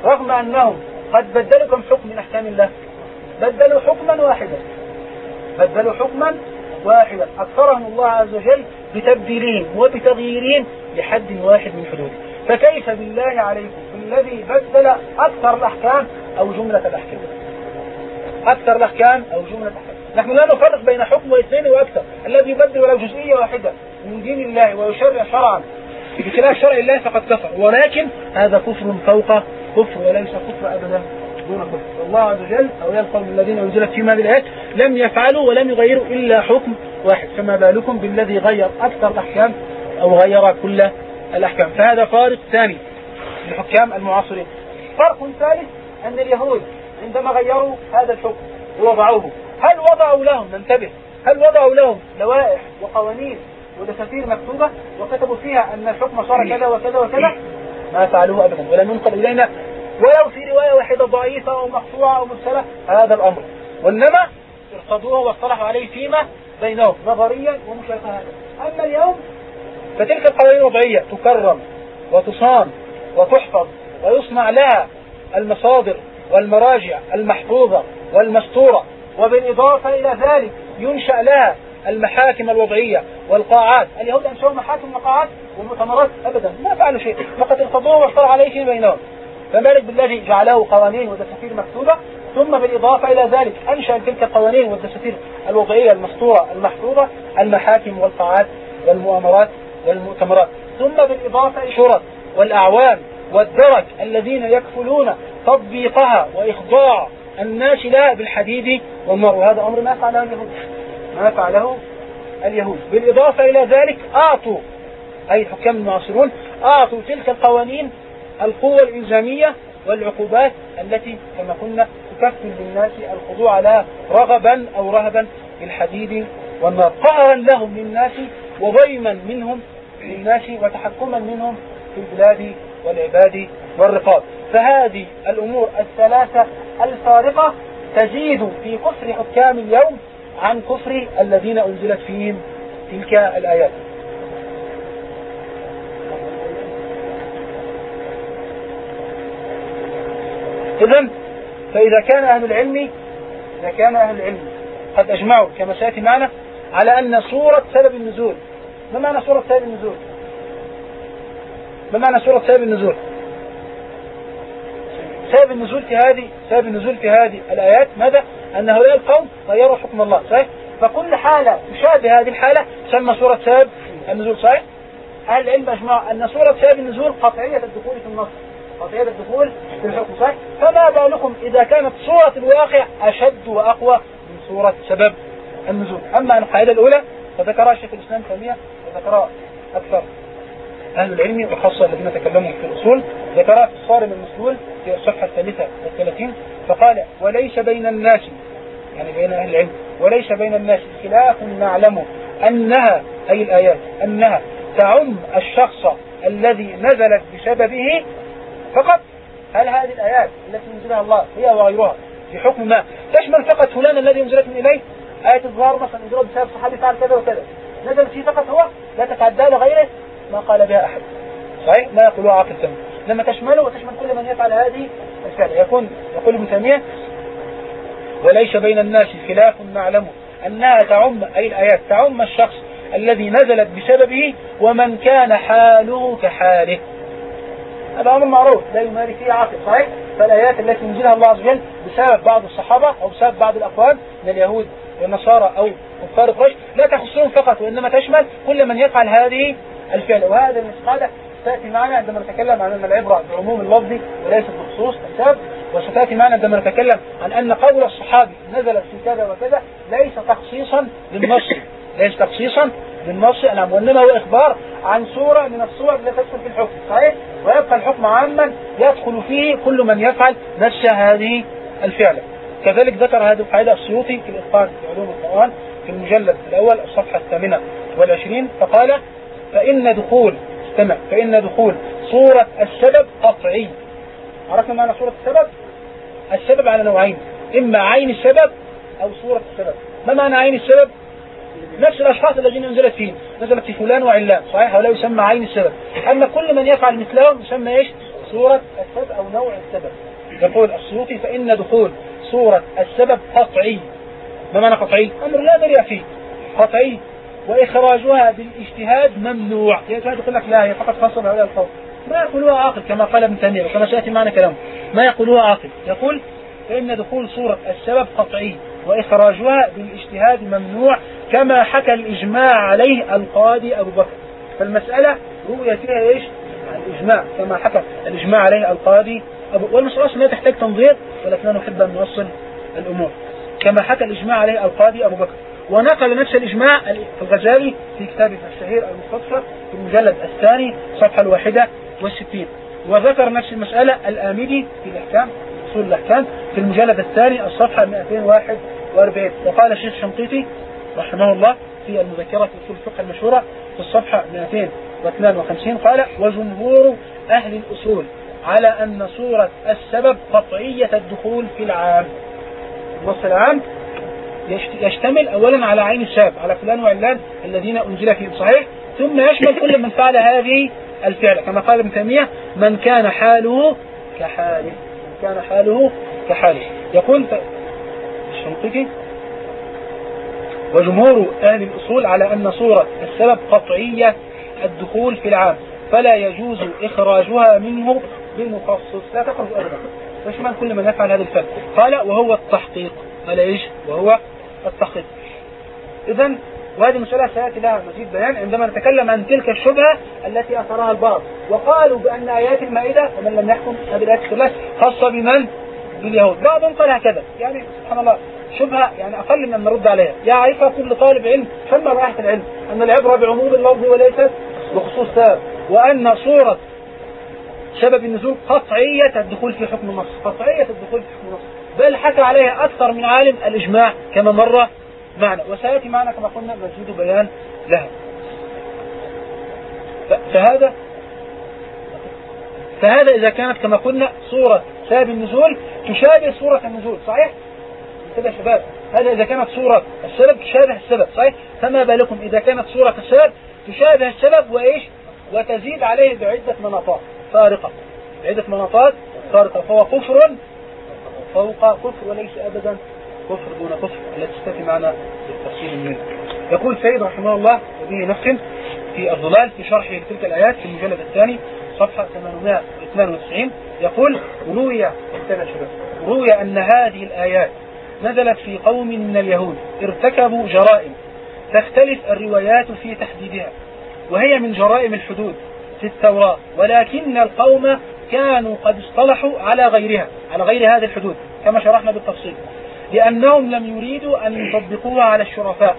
رغم أنهم قد بدلوا كم حكم من أحكام الله. بدلوا حكما واحدا. بدلوا حكما واحدا أكثرهم الله عز وجل بتبديلهم وبتغييرهم لحد واحد من حدوده. فكيف بالله عليكم؟ الذي بدل أكثر الأحكام أو جملة الأحكام. أكثر الأحكام أو جملة الأحكام. نحن لا نفرق بين حكم واثنين وأكثر. الذي يبدل ولو جزئية واحدة من دين الله ويشرع شرعا. بخلاف شرع الله فقد كفر. ولكن هذا كفر فوق كفر وليس كفر أبدا دون كفر. الله عز وجل أو القوم الذين أنزلت فيهم هذه الآيات لم يفعلوا ولم يغيروا إلا حكم واحد فما بالكم بالذي غير أكثر الأحكام أو غير كل الأحكام؟ فهذا فارق ثاني للحكام المعاصرين. فرق ثالث أن اليهود عندما غيروا هذا الحكم ووضعوه هل وضعوا لهم؟ ننتبه. هل وضعوا لهم لوائح وقوانين ودساتير مكتوبة وكتبوا فيها أن الحكم صار كذا وكذا وكذا؟ ما فعلوه أبدا ولم ينقل إلينا ولو في رواية واحدة ضعيفة أو مقطوعة أو مرسلة هذا الأمر. وإنما ارتضوه واصطلحوا عليه فيما بينهم نظريا ومشاهدة. أما اليوم فتلك القوانين الوضعية تكرم وتصان وتحفظ ويصنع لها المصادر والمراجع المحفوظة والمستورة وبالإضافة إلى ذلك ينشأ لها المحاكم الوضعية والقاعات. اليهود أنشأوا محاكم وقاعات ومؤتمرات أبدا ما فعلوا شيء. فقد ارتضوه واختار عليه شيء بينهم. فمالك بالذي جعله قوانين ودساتير مكتوبة ثم بالإضافة إلى ذلك أنشأ تلك القوانين والدساتير الوضعية المسطورة المحفوظة المحاكم والقاعات والمؤامرات والمؤتمرات. ثم بالإضافة الشرط والأعوان والدرك الذين يكفلون تطبيقها وإخضاع الناس لها بالحديد والنار وهذا أمر ما فعله اليهود. ما فعله اليهود. بالإضافة إلى ذلك أعطوا أي الحكام المعاصرون أعطوا تلك القوانين القوة الإلزامية والعقوبات التي كما قلنا تكفل للناس الخضوع لها رغبا أو رهبا بالحديد والنار. قهرا لهم للناس وضيما منهم للناس وتحكما منهم في البلاد والعباد والرقاب. فهذه الأمور الثلاثة الفارقة تزيد في كفر حكام اليوم عن كفر الذين أنزلت فيهم تلك الآيات. إذن فإذا كان أهل العلم إذا كان أهل العلم قد أجمعوا كما سيأتي معنا على أن صورة سبب النزول. ما معنى صورة سبب النزول؟ ما معنى صورة سبب النزول؟ سبب النزول في هذه سبب النزول في هذه الآيات ماذا؟ أن هؤلاء القوم غيروا حكم الله صحيح؟ فكل حالة تشابه هذه الحالة تسمى صورة سبب النزول صحيح؟ أهل العلم أجمع أن صورة سبب النزول قطعية الدخول في النص. قطعية الدخول في الحكم. صحيح فما بالكم إذا كانت صورة الواقع أشد وأقوى من صورة سبب النزول؟ أما القاعدة الأولى فذكرها شيخ الإسلام تيمية وذكرها أكثر أهل العلم وخاصة الذين تكلموا في الأصول. ذكرها في الصارم المسلول في الصفحة الثالثة والثلاثين فقال وليس بين الناس يعني بين أهل العلم وليس بين الناس خلاف نعلم أنها أي الآيات أنها تعم الشخص الذي نزلت بسببه فقط هل هذه الآيات التي نزلها الله هي وغيرها في حكم ما؟ تشمل فقط فلان الذي أنزلت من إليه؟ آية الظهر مثلا نزلت بسبب صحابي فعل كذا وكذا. نزل فيه فقط هو؟ لا تتعدى لغيره ما قال بها أحد. صحيح؟ ما يقولها عاقل تمام لما تشمله وتشمل كل من يفعل هذه الفعل يكون يقول ابن تيمية وليس بين الناس خلاف نعلمه أنها تعم أي الآيات تعم الشخص الذي نزلت بسببه ومن كان حاله كحاله. هذا أمر معروف لا يماري فيه عاقل صحيح؟ فالآيات التي ينزلها الله عز وجل بسبب بعض الصحابة أو بسبب بعض الأقوال من اليهود والنصارى أو كفار قريش لا تخصهم فقط وإنما تشمل كل من يفعل هذه الفعل. وهذا الاستفادة تأتي معنا عندما نتكلم عن أن العبرة بعموم اللفظ وليس بخصوص السبب وستأتي معنا عندما نتكلم عن أن قول الصحابي نزلت في كذا وكذا ليس تخصيصا للنص ليس تخصيصا؟ بالنص العام وإنما هو إخبار عن صورة من الصور التي تدخل في الحكم صحيح؟ ويبقى الحكم عاما يدخل فيه كل من يفعل نفس هذه الفعلة كذلك ذكر هذه القاعدة السيوطي في الإتقان في علوم القرآن في المجلد الأول الصفحة الثامنة والعشرين فقال فإن دخول استمع فإن دخول صورة السبب قطعي. عرفنا معنى صورة السبب؟ السبب على نوعين إما عين السبب أو صورة السبب. ما معنى عين السبب؟ نفس الأشخاص الذين نزلت فيهم نزلت في فلان وعلان. صحيح هؤلاء يسمى عين السبب. أما كل من يفعل مثلهم يسمى إيش؟ صورة السبب أو نوع السبب. يقول السيوطي فإن دخول صورة السبب قطعي. ما معنى قطعي؟ أمر لا دري فيه. قطعي. وإخراجها بالاجتهاد ممنوع. يجب يقول لك لا هي فقط خاصة بهؤلاء القوم. ما يقولها عاقل كما قال ابن تيمية وكما سيأتي معنا كلامه ما يقولها عاقل. يقول فإن دخول صورة السبب قطعي. وإخراجها بالاجتهاد ممنوع كما حكى الإجماع عليه القاضي أبو بكر. فالمسألة رؤية فيها إيش؟ الإجماع كما حكى الإجماع عليه القاضي أبو والمسألة لا تحتاج تنظير ولكننا نحب أن نوصل الأمور. كما حكى الإجماع عليه القاضي أبو بكر. ونقل نفس الإجماع الغزالي في كتابه الشهير المستصفى في المجلد الثاني صفحة الواحدة والستين. وذكر نفس المسألة الآمدي في الإحكام. أصول الأحكام في المجلد الثاني الصفحة 241 وقال الشيخ شنقيطي رحمه الله في المذكرة في أصول الفقه المشهورة في الصفحة 252 قال وجمهور أهل الأصول على أن صورة السبب قطعية الدخول في العام. النص العام يشتمل أولا على عين السبب على فلان وعلان الذين أنزل فيهم. صحيح؟ ثم يشمل كل من فعل هذه الفعل كما قال ابن تيمية من كان حاله كحاله. كان حاله كحاله. يقول الشنقيطي وجمهور أهل الأصول على أن صورة السبب قطعية الدخول في العام فلا يجوز إخراجها منه بالمخصص. لا تخرج أبدا. تشمل كل من يفعل هذا الفعل؟ قال وهو التحقيق. قال إيش؟ وهو التحقيق. إذا وهذه المسألة سيأتي لها مزيد بيان عندما نتكلم عن تلك الشبهة التي أثرها البعض. وقالوا بأن آيات المائدة ومن لم يحكم هذه الآيات كلها خاصة بمن؟ باليهود. بعضهم قال هكذا. يعني سبحان الله شبهة يعني أقل من أن نرد عليها. يعرفها كل طالب علم ثم رائحة العلم؟ أن العبرة بعموم اللفظ وليست بخصوص سبب. وأن صورة سبب النزول قطعية الدخول في حكم النص قطعية الدخول في حكم النص بل حكى عليها أكثر من عالم الإجماع كما مر معنا وسيأتي معنا كما قلنا مزيد بيان لها فهذا فهذا إذا كانت كما قلنا صورة سبب النزول تشابه صورة النزول صحيح؟ كده يا شباب هذا إذا كانت صورة السبب تشابه السبب صحيح؟ فما بالكم إذا كانت صورة السبب تشابه السبب وإيش؟ وتزيد عليه بعدة مناطات فارقة بعدة مناطات فارقة فهو كفر فوق كفر وليس أبدا كفر دون كفر التي تستفي معنا بالتفصيل منه يقول سيد رحمه الله وبه نفس في الظلال في شرحه لتلك الآيات في المجلد الثاني صفحة 892 يقول روي روي أن هذه الآيات نزلت في قوم من اليهود ارتكبوا جرائم تختلف الروايات في تحديدها وهي من جرائم الحدود في التوراة ولكن القوم كانوا قد اصطلحوا على غيرها على غير هذه الحدود كما شرحنا بالتفصيل. لأنهم لم يريدوا أن يطبقوها على الشرفاء.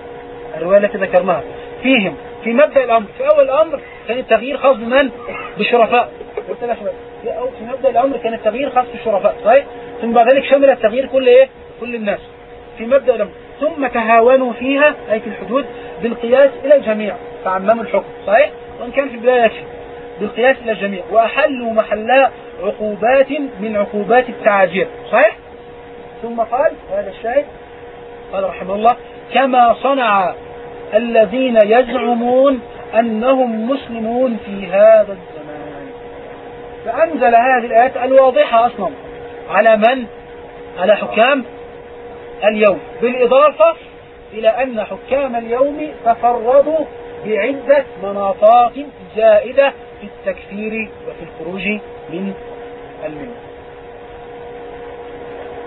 الرواية التي ذكرناها. فيهم. في مبدأ الأمر. في أول الأمر كان التغيير خاص بمن؟ بالشرفاء. في مبدأ الأمر كان التغيير خاص بالشرفاء. صحيح؟ ثم بعد ذلك شمل التغيير كل إيه؟ كل الناس. في مبدأ الأمر. ثم تهاونوا فيها أي في الحدود بالقياس إلى الجميع. فعمموا الحكم. صحيح؟ وإن كان في البداية يكفي بالقياس إلى الجميع. وأحلوا محلها عقوبات من عقوبات التعاجير. صحيح؟ ثم قال هذا الشاهد؟ قال رحمه الله كما صنع الذين يزعمون أنهم مسلمون في هذا الزمان. فأنزل هذه الآيات الواضحة أصلا. على من؟ على حكام اليوم. بالإضافة إلى أن حكام اليوم تفردوا بعدة مناطات زائدة في التكفير وفي الخروج من الملة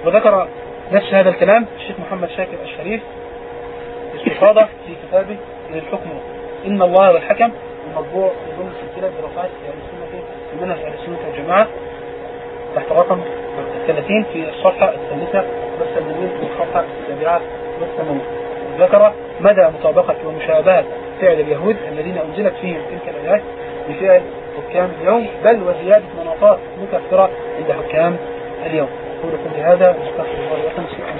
وذكر نفس هذا الكلام الشيخ محمد شاكر الشريف استفاضة في كتابه للحكم إن الله والحكم المطبوع في ضمن سلسلة دراسات في السنة في منهج أهل السنة والجماعة تحت رقم 30 في الصفحة الثالثة والثمانين في الصفحة السابعة والثمانين ذكر مدى مطابقة ومشابهة فعل اليهود الذين أنزلت فيهم تلك الآيات بفعل حكام اليوم بل وزيادة مناطات مكثرة عند حكام اليوم. أقول لكم بهذا أستغفر الله لكم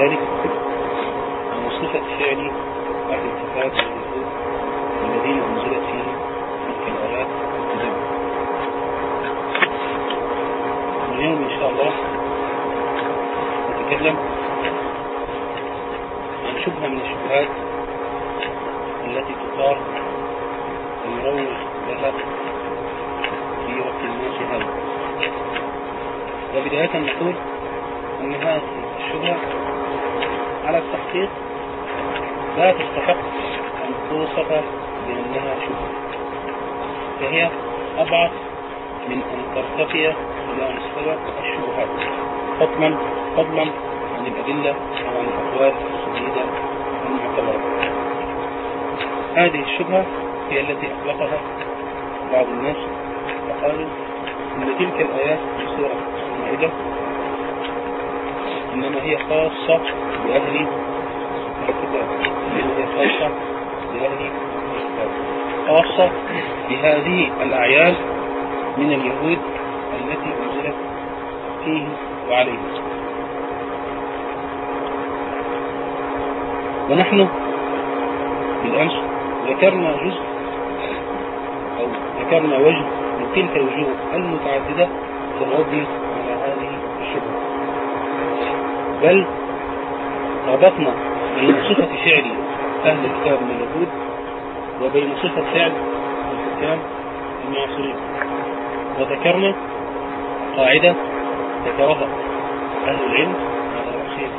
ذلك أن صفة فعل أهل الكتاب الذين أنزلت فيهم الآيات التدبر اليوم إن شاء الله نتكلم عن شبهة من الشبهات التي تقال ويروج لها في وقت الناس هذا. وبداية نقول التوقيت لا تستحق أن توصف بأنها شبهة فهي أبعد من أن ترتقي إلى مستوى الشبهات. حكما فضلا عن الأدلة وعن الأقوال السديدة المعتبرة. هذه الشبهة هي التي أطلقها بعض الناس فقالوا أن تلك الآيات في سورة المائدة إنما هي خاصة بأهل ونحن بالأمس ذكرنا جزء أو ذكرنا وجه من تلك الوجوه المتعددة في الرد على هذه الشبهة. بل ربطنا بين صفة فعل أهل الكتاب من اليهود وبين صفة فعل الحكام المعاصرين وذكرنا قاعدة ذكرها أهل العلم على رأسهم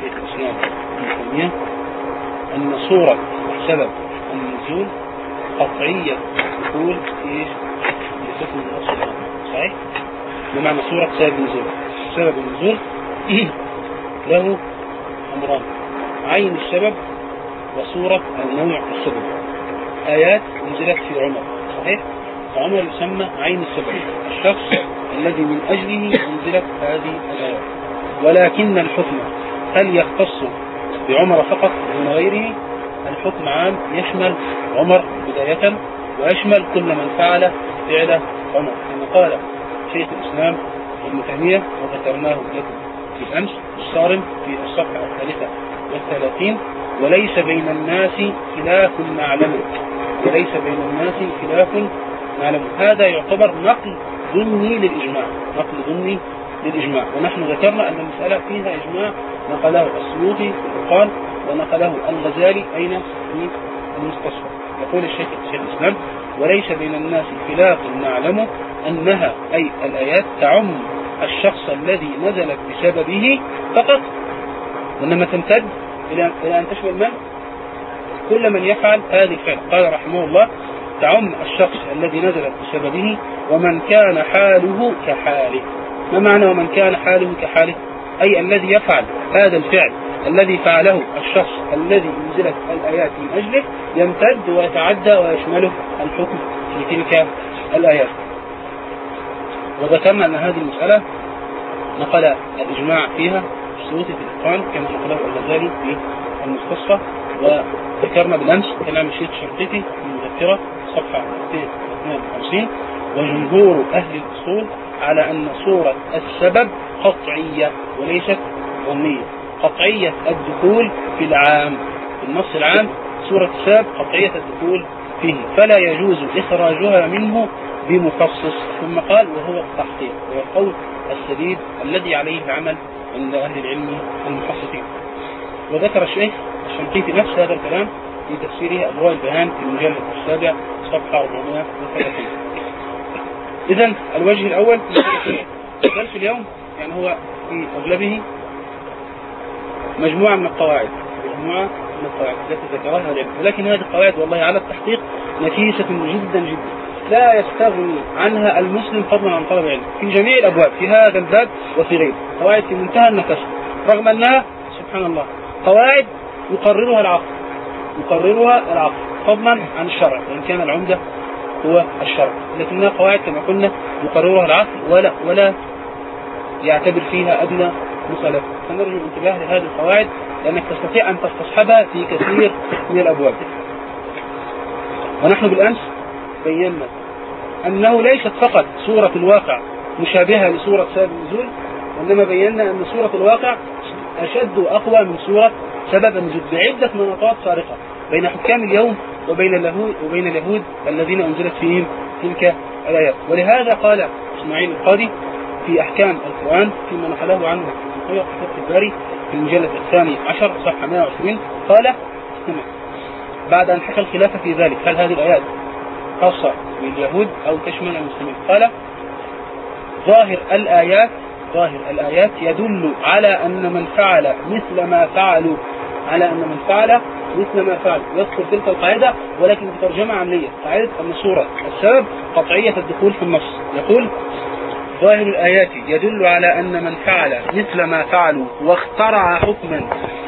شيخ الإسلام ابن تيمية أن صورة سبب النزول قطعية دخول إيش؟ لحكم النص صحيح؟ بمعنى صورة سبب النزول سبب النزول له أمران عين السبب وصورة أو نوع السبب آيات نزلت في عمر. صحيح؟ فعمر يسمى عين السبب الشخص الذي من أجله نزلت هذه الآيات. ولكن الحكم هل يختص بعمر فقط دون غيره؟ الحكم عام يشمل عمر بداية ويشمل كل من فعل فعل عمر. كما قال شيخ الإسلام ابن تيمية وذكرناه لكم في الأمس الصارم في الصفحة الثالثة والثلاثين وليس بين الناس خلاف نعلمه وليس بين الناس خلاف نعلمه هذا يعتبر نقل ضمني للإجماع. نقل ضمني للإجماع. ونحن ذكرنا أن المسألة فيها إجماع. نقله السيوطي في ونقله الغزالي أين؟ في المستصفى. يقول الشيخ الشيخ الإسلام وليس بين الناس خلاف نعلم أنها أي الآيات تعم الشخص الذي نزلت بسببه فقط. وإنما تمتد إلى أن تشمل من؟ كل من يفعل هذه الفعل. قال رحمه الله تعم الشخص الذي نزلت بسببه ومن كان حاله كحاله. ما معنى ومن كان حاله كحاله؟ أي الذي يفعل هذا الفعل الذي فعله الشخص الذي نزلت الآيات من أجله يمتد ويتعدى ويشمله الحكم في تلك الآيات. وذكرنا أن هذه المسألة نقل الإجماع فيها السيوطي في الإتقان كما نقله الغزالي في المستصفى وذكرنا بالأمس كلام الشيخ الشنقيطي في المذكرة صفحة 252 وجمهور أهل الأصول على أن صورة السبب قطعية وليست ظنية. قطعية الدخول في العام في النص العام سورة الساب قطعية الدخول فيه فلا يجوز إخراجها منه بمخصص. ثم قال وهو التحقيق وهو القول السديد الذي عليه العمل عند أهل العلم المخصصين وذكر الشيخ الشنقيطي نفس هذا الكلام في تفسيره أضواء البيان في المجلد السابع صفحة 430 إذا الوجه الأول درس اليوم يعني هو في أغلبه مجموعة من القواعد. مجموعة من القواعد التي ذكرها العلم. ولكن هذه القواعد والله على التحقيق نفيسة جدا جدا. لا يستغني عنها المسلم فضلا عن طلب العلم. في جميع الأبواب في هذا الباب وفي غيره. قواعد في منتهى النفس رغم أنها سبحان الله قواعد يقررها العقل. يقررها العقل. فضلا عن الشرع. وإن كان العمدة هو الشرع. لكنها قواعد كما قلنا يقررها العقل ولا ولا يعتبر فيها أدنى مخالفة فنرجو الانتباه لهذه القواعد لأنك تستطيع أن تستصحبها في كثير من الأبواب. ونحن بالأمس بينا أنه ليست فقط سورة الواقع مشابهة لسورة سبب النزول وإنما بينا أن سورة الواقع أشد وأقوى من سورة سبب النزول بعدة مناطات فارقة بين حكام اليوم وبين اليهود وبين اليهود الذين أنزلت فيهم تلك الآيات. ولهذا قال إسماعيل القاضي في أحكام القرآن فيما نقله عنه في فتح الباري في المجلد الثاني عشر صفحة 120 قال استمع. بعد أن حكى الخلافة في ذلك هل هذه الآيات خاصة باليهود أو تشمل المسلمين. قال ظاهر الآيات ظاهر الآيات يدل على أن من فعل مثل ما فعلوا على أن من فعل مثل ما فعل. يذكر تلك القاعدة ولكن بترجمة عملية قاعدة أن صورة. السبب قطعية الدخول في النص. يقول ظاهر الآيات يدل على أن من فعل مثل ما فعلوا واخترع حكما.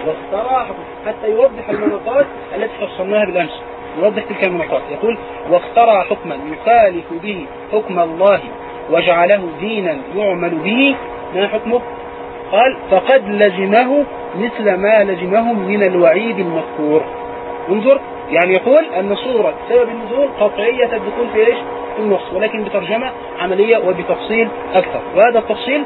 واخترع حكما. حتى يوضح المناطات التي فصلناها بالأمس. يوضح تلك المناطات يقول واخترع حكما يخالف به حكم الله وجعله دينا يعمل به ما حكمه؟ قال فقد لزمه مثل ما لزمهم من الوعيد المذكور. انظر يعني يقول أن صورة سبب النزول قطعية الدخول في إيش؟ في النص ولكن بترجمة عملية وبتفصيل أكثر. وهذا التفصيل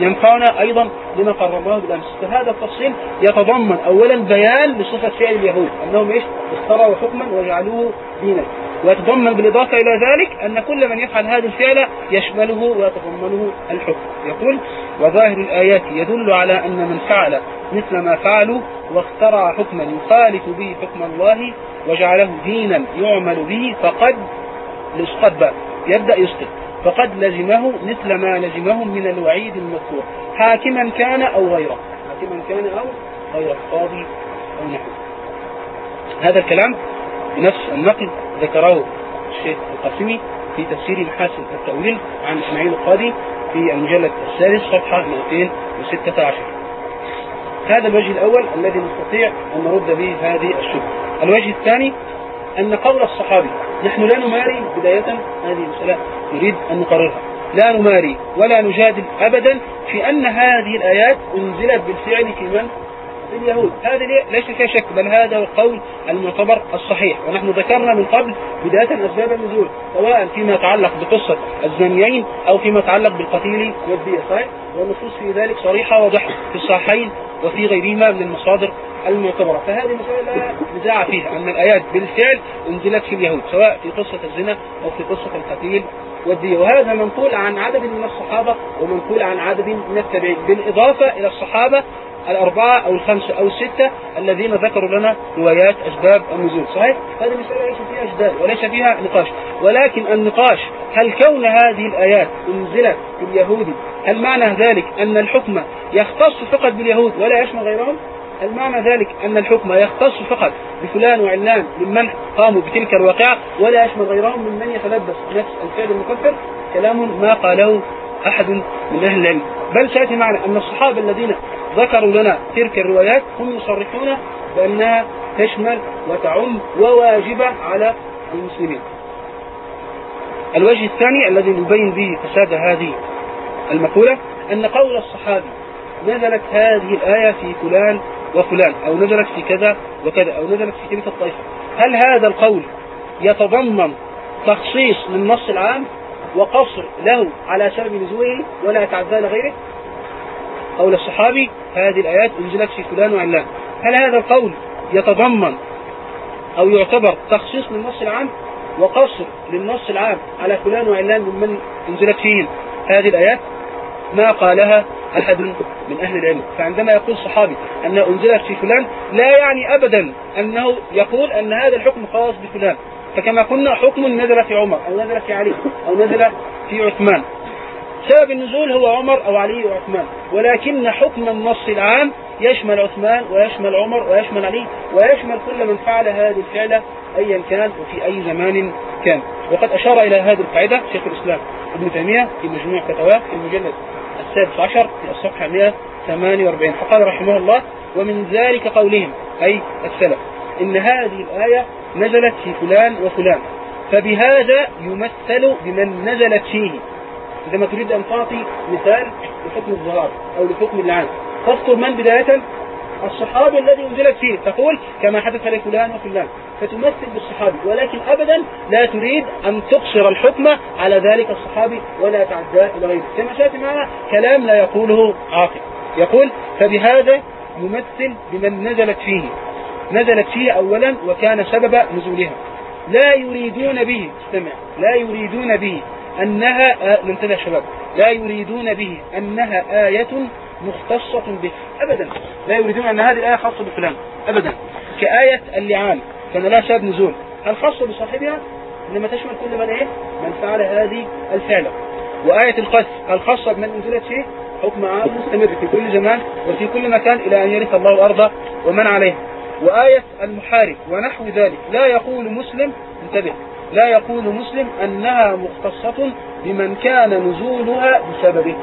ينفعنا أيضا لما قررناه بالأمس. فهذا التفصيل يتضمن أولا بيان لصفة فعل اليهود أنهم إيش؟ اخترعوا حكما وجعلوه دينا. ويتضمن بالإضافة إلى ذلك أن كل من يفعل هذا الفعل يشمله ويتضمنه الحكم. يقول وظاهر الآيات يدل على أن من فعل مثل ما فعلوا واخترع حكما يخالف به حكم الله وجعله دينا يعمل به فقد لسقط يبدأ يسقط فقد لزمه مثل ما لزمهم من الوعيد المذكور. حاكما كان أو غيره. حاكما كان أو غيره قاضي أو نحو هذا الكلام بنفس النقل ذكره الشيخ القاسمي في تفسير محاسن التأويل عن إسماعيل القاضي في المجلد الثالث صفحة 216 هذا الوجه الأول الذي نستطيع أن نرد به هذه الشبهة. الوجه الثاني أن قول الصحابي نحن لا نماري بداية هذه المسألة نريد أن نقررها. لا نماري ولا نجادل أبدا في أن هذه الآيات أنزلت بالفعل في من؟ في اليهود. هذا ليس فيها شك بل هذا القول المعتبر الصحيح. ونحن ذكرنا من قبل بداية أسباب النزول سواء فيما يتعلق بقصة الزانيين أو فيما يتعلق بالقتيل والدية. صحيح؟ والنصوص في ذلك صريحة واضحة في الصحيحين وفي غيرهما من المصادر المعتبرة. فهذه مسألة لا نزاع فيها أن الآيات بالفعل أنزلت في اليهود سواء في قصة الزنا أو في قصة القتيل والدية وهذا منقول عن عدد من الصحابة ومنقول عن عدد من التابعين بالإضافة إلى الصحابة الأربعة أو الخمسة أو الستة الذين ذكروا لنا روايات أسباب النزول صحيح؟ هذه المسألة ليس فيها جدال وليس فيها نقاش ولكن النقاش هل كون هذه الآيات أنزلت في اليهود هل معنى ذلك أن الحكم يختص فقط باليهود ولا يشمل غيرهم؟ هل معنى ذلك أن الحكم يختص فقط بفلان وعلان ممن قاموا بتلك الواقعة ولا يشمل غيرهم ممن يتلبس نفس الفعل المكفر كلام ما قاله أحد من أهل العلم. بل سيأتي معنا أن الصحابة الذين ذكروا لنا تلك الروايات هم يصرحون بأنها تشمل وتعم وواجبة على المسلمين. الوجه الثاني الذي نبين به فساد هذه المقولة أن قول الصحابي نزلت هذه الآية في فلان وفلان أو نزلت في كذا وكذا أو نزلت في تلك الطائفة. هل هذا القول يتضمن تخصيص للنص العام وقصر له على سبب نزوله ولا يتعدى لغيره قول الصحابي هذه الآيات أنزلت في فلان وعلان. هل هذا القول يتضمن أو يعتبر تخصيص للنص العام وقصر للنص العام على فلان وعلان ممن أنزلت فيهم هذه الآيات؟ ما قالها أحد من أهل العلم. فعندما يقول صحابي أنها أنزلت في فلان لا يعني أبدا أنه يقول أن هذا الحكم خاص بفلان. فكما قلنا حكم نزل في عمر أو نزل في علي أو نزل في عثمان. سبب النزول هو عمر أو علي وعثمان ولكن حكم النص العام يشمل عثمان ويشمل عمر ويشمل علي ويشمل كل من فعل هذه الفعلة أيا كان وفي أي زمان كان. وقد أشار إلى هذه القاعدة شيخ الإسلام ابن تيمية في مجموع فتاواه في المجلد. السادس عشر في الصفحة 148 فقال رحمه الله ومن ذلك قولهم أي السلف إن هذه الآية نزلت في فلان وفلان فبهذا يمثل بمن نزلت فيه. عندما تريد أن تعطي مثال لحكم الظهار أو لحكم العام تذكر من بداية الصحابي الذي أنزلت فيه. تقول كما حدث لفلان وفلان. فتمثل بالصحابي. ولكن أبدا لا تريد أن تقصر الحكم على ذلك الصحابي ولا تعداه إلى غيره. كما سيأتي معنا كلام لا يقوله عاقل. يقول فبهذا يمثل بمن نزلت فيه. نزلت فيه أولا وكان سبب نزولها. لا يريدون به استمع لا يريدون به أنها ننتبه شباب لا يريدون به أنها آية مختصة به. أبدا. لا يريدون أن هذه الآية خاصة بفلان. أبدا. كآية اللعان. كان لها سبب نزول. هل خاصة بصاحبها؟ إنما تشمل كل من إيه؟ من فعل هذه الفعلة. وآية القذف. هل خاصة بمن أنزلت فيه؟ حكم عام مستمر في كل زمان وفي كل مكان إلى أن يرث الله الأرض ومن عليها. وآية المحارب. ونحو ذلك. لا يقول مسلم انتبه. لا يقول مسلم أنها مختصة بمن كان نزولها بسببه.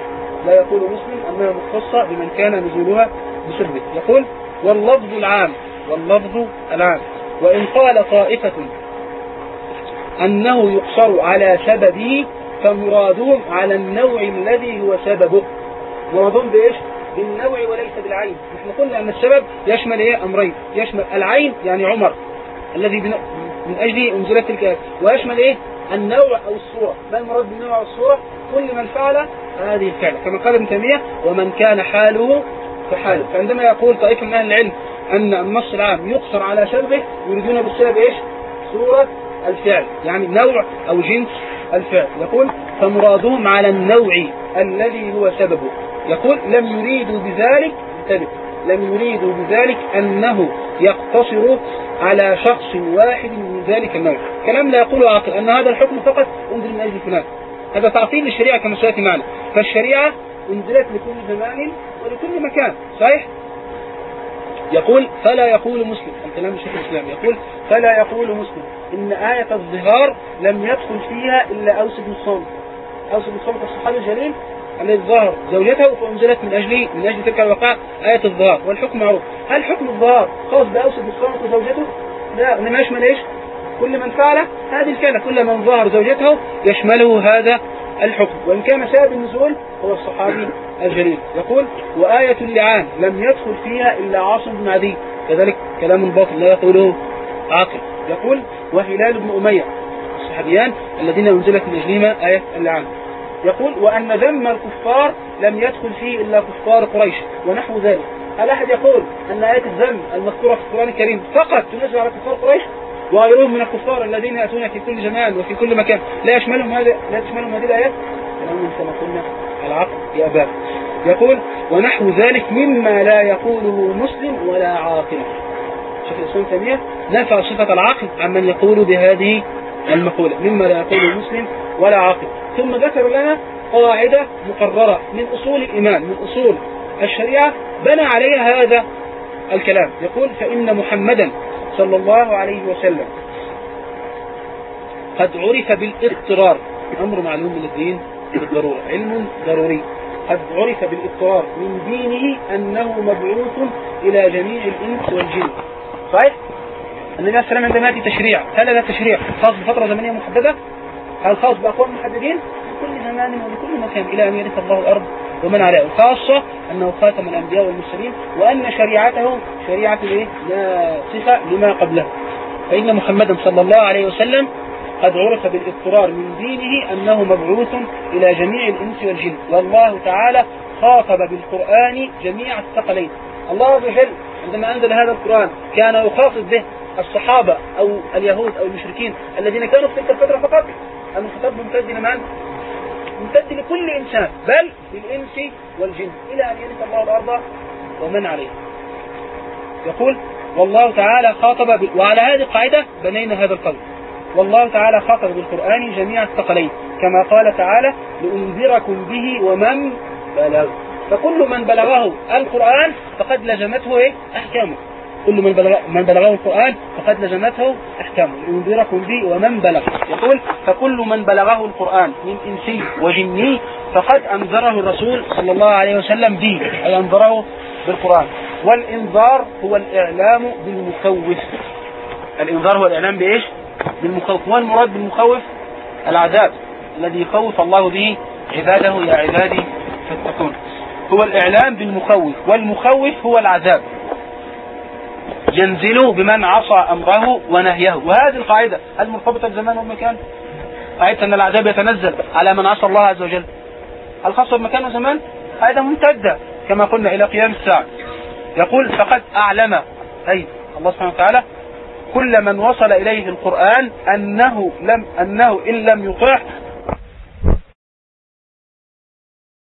لا يقول مسلم أنها مختصة بمن كان نزولها بسببه يقول واللفظ العام واللفظ العام. وإن قال طائفة أنه يقصر على سببه فمرادهم على النوع الذي هو سببه. مرادهم بإيش؟ بالنوع وليس بالعين. نحن قلنا أن السبب يشمل إيه؟ أمرين. يشمل العين يعني عمر الذي من أجله أنزلت الآية ويشمل إيه؟ النوع أو الصورة. ما المراد بالنوع أو الصورة؟ كل من فعل هذه الفعلة كما قال ابن تيمية ومن كان حاله كحاله فعندما يقول طائفة من أهل العلم أن النص العام يقصر على سببه يريدون بالسبب إيش؟ صورة الفعل. يعني نوع أو جنس الفعل. يقول فمرادهم على النوع الذي هو سببه. يقول لم يريدوا بذلك انتبه لم يريدوا بذلك أنه يقتصر على شخص واحد من ذلك النوع. كلام لا يقوله عاقل. أن هذا الحكم فقط أنزل من أجل فلان. هذا تعطيل للشريعة كما سيأتي معنا. فالشريعة أنزلت لكل زمان ولكل مكان. صحيح؟ يقول فلا يقول مسلم. الكلام الشيخ الإسلام يقول فلا يقول مسلم. إن آية الظهار لم يدخل فيها إلا أوس بن الصامت أوس بن الصامت الصحابي الجليل. الذي ظهر زوجته فأنزلت من أجل من أجل تلك الوقائع آية الظهار والحكم معروف. هل حكم الظهار خاص بأوس بن الصامت وزوجته؟ لا إنما يشمل إيش؟ كل من فعل؟ هذه الفعلة كل من ظهر زوجته يشمله هذا الحكم. وإن كان سبب النزول هو الصحابي الجليل. يقول وآية اللعان لم يدخل فيها إلا عاصم بن عدي. كذلك كلام باطل لا يقوله عاقل. يقول وهلال بن أمية الصحابيان الذين أنزلت من أجلهما آية اللعان يقول وأن ذم الكفار لم يدخل فيه إلا كفار قريش ونحو ذلك. هل أحد يقول أن آية الذم المذكورة في القرآن الكريم فقط تنزل على كفار قريش؟ وغيرهم من الكفار الذين يأتون في كل زمان وفي كل مكان. لا يشملهم هذا لا تشملهم هذه الآيات؟ كلام كما قلنا العقل يا أباب يقول ونحو ذلك مما لا يقوله مسلم ولا عاقل. شيخ الإسلام تيمية نفى صفة العقل عمن يقول بهذه المقولة. مما لا يقوله مسلم ولا عاقل. ثم ذكر لنا قاعدة مقررة من أصول الإيمان من أصول الشريعة بنى عليها هذا الكلام يقول فإن محمدا صلى الله عليه وسلم قد عرف بالاضطرار أمر معلوم من الدين بالضرورة علم ضروري قد عرف بالاضطرار من دينه أنه مبعوث إلى جميع الإنس والجن صحيح؟ النبي عليه السلام عندما يأتي تشريع هل هذا التشريع خاص بفترة زمنية محددة؟ هل خاص بأقوام محددين؟ كل زمان ولكل مكان. إلى أن يرث الله الأرض ومن عليها. خاصة أنه خاتم الأنبياء والمرسلين وأن شريعته شريعة إيه؟ ناسخة لما قبله. فإن محمدا صلى الله عليه وسلم قد عرف بالاضطرار من دينه أنه مبعوث إلى جميع الإنس والجن. والله تعالى خاطب بالقرآن جميع الثقلين. الله عز عندما أنزل هذا القرآن كان يخاطب به الصحابة أو اليهود أو المشركين الذين كانوا في تلك الفترة فقط الخطاب ممتد لمن؟ ممتد لكل إنسان بل للإنس والجن إلى أن يرث الله الأرض ومن عليها يقول والله تعالى خاطب ب... وعلى هذه القاعدة بنينا هذا القول والله تعالى خاطب بالقرآن جميع الثقلين كما قال تعالى لأنذركم به ومن بلغ فكل من بلغه القرآن فقد لزمته إيه؟ أحكامه كل من بلغ من بلغه القرآن فقد لزمته أحكامه. لأنذركم به ومن بلغ يقول فكل من بلغه القرآن من إنسي وجني فقد أنذره الرسول صلى الله عليه وسلم به أي أنذره بالقرآن. والإنذار هو الإعلام بالمخوف. الإنذار هو الإعلام بإيش؟ بالمخوف. والمراد بالمخوف؟ العذاب الذي يخوف الله به عباده يا عبادي فاتقون. هو الإعلام بالمخوف. والمخوف هو العذاب. ينزل بمن عصى أمره ونهيه. وهذه القاعدة هل مرتبطة بزمان والمكان قاعدة أن العذاب يتنزل على من عصى الله عز وجل. هل خاصة بمكان وزمان قاعدة ممتدة كما قلنا إلى قيام الساعة. يقول فقد أعلم أي الله سبحانه وتعالى كل من وصل إليه القرآن أنه لم أنه إن لم يطيع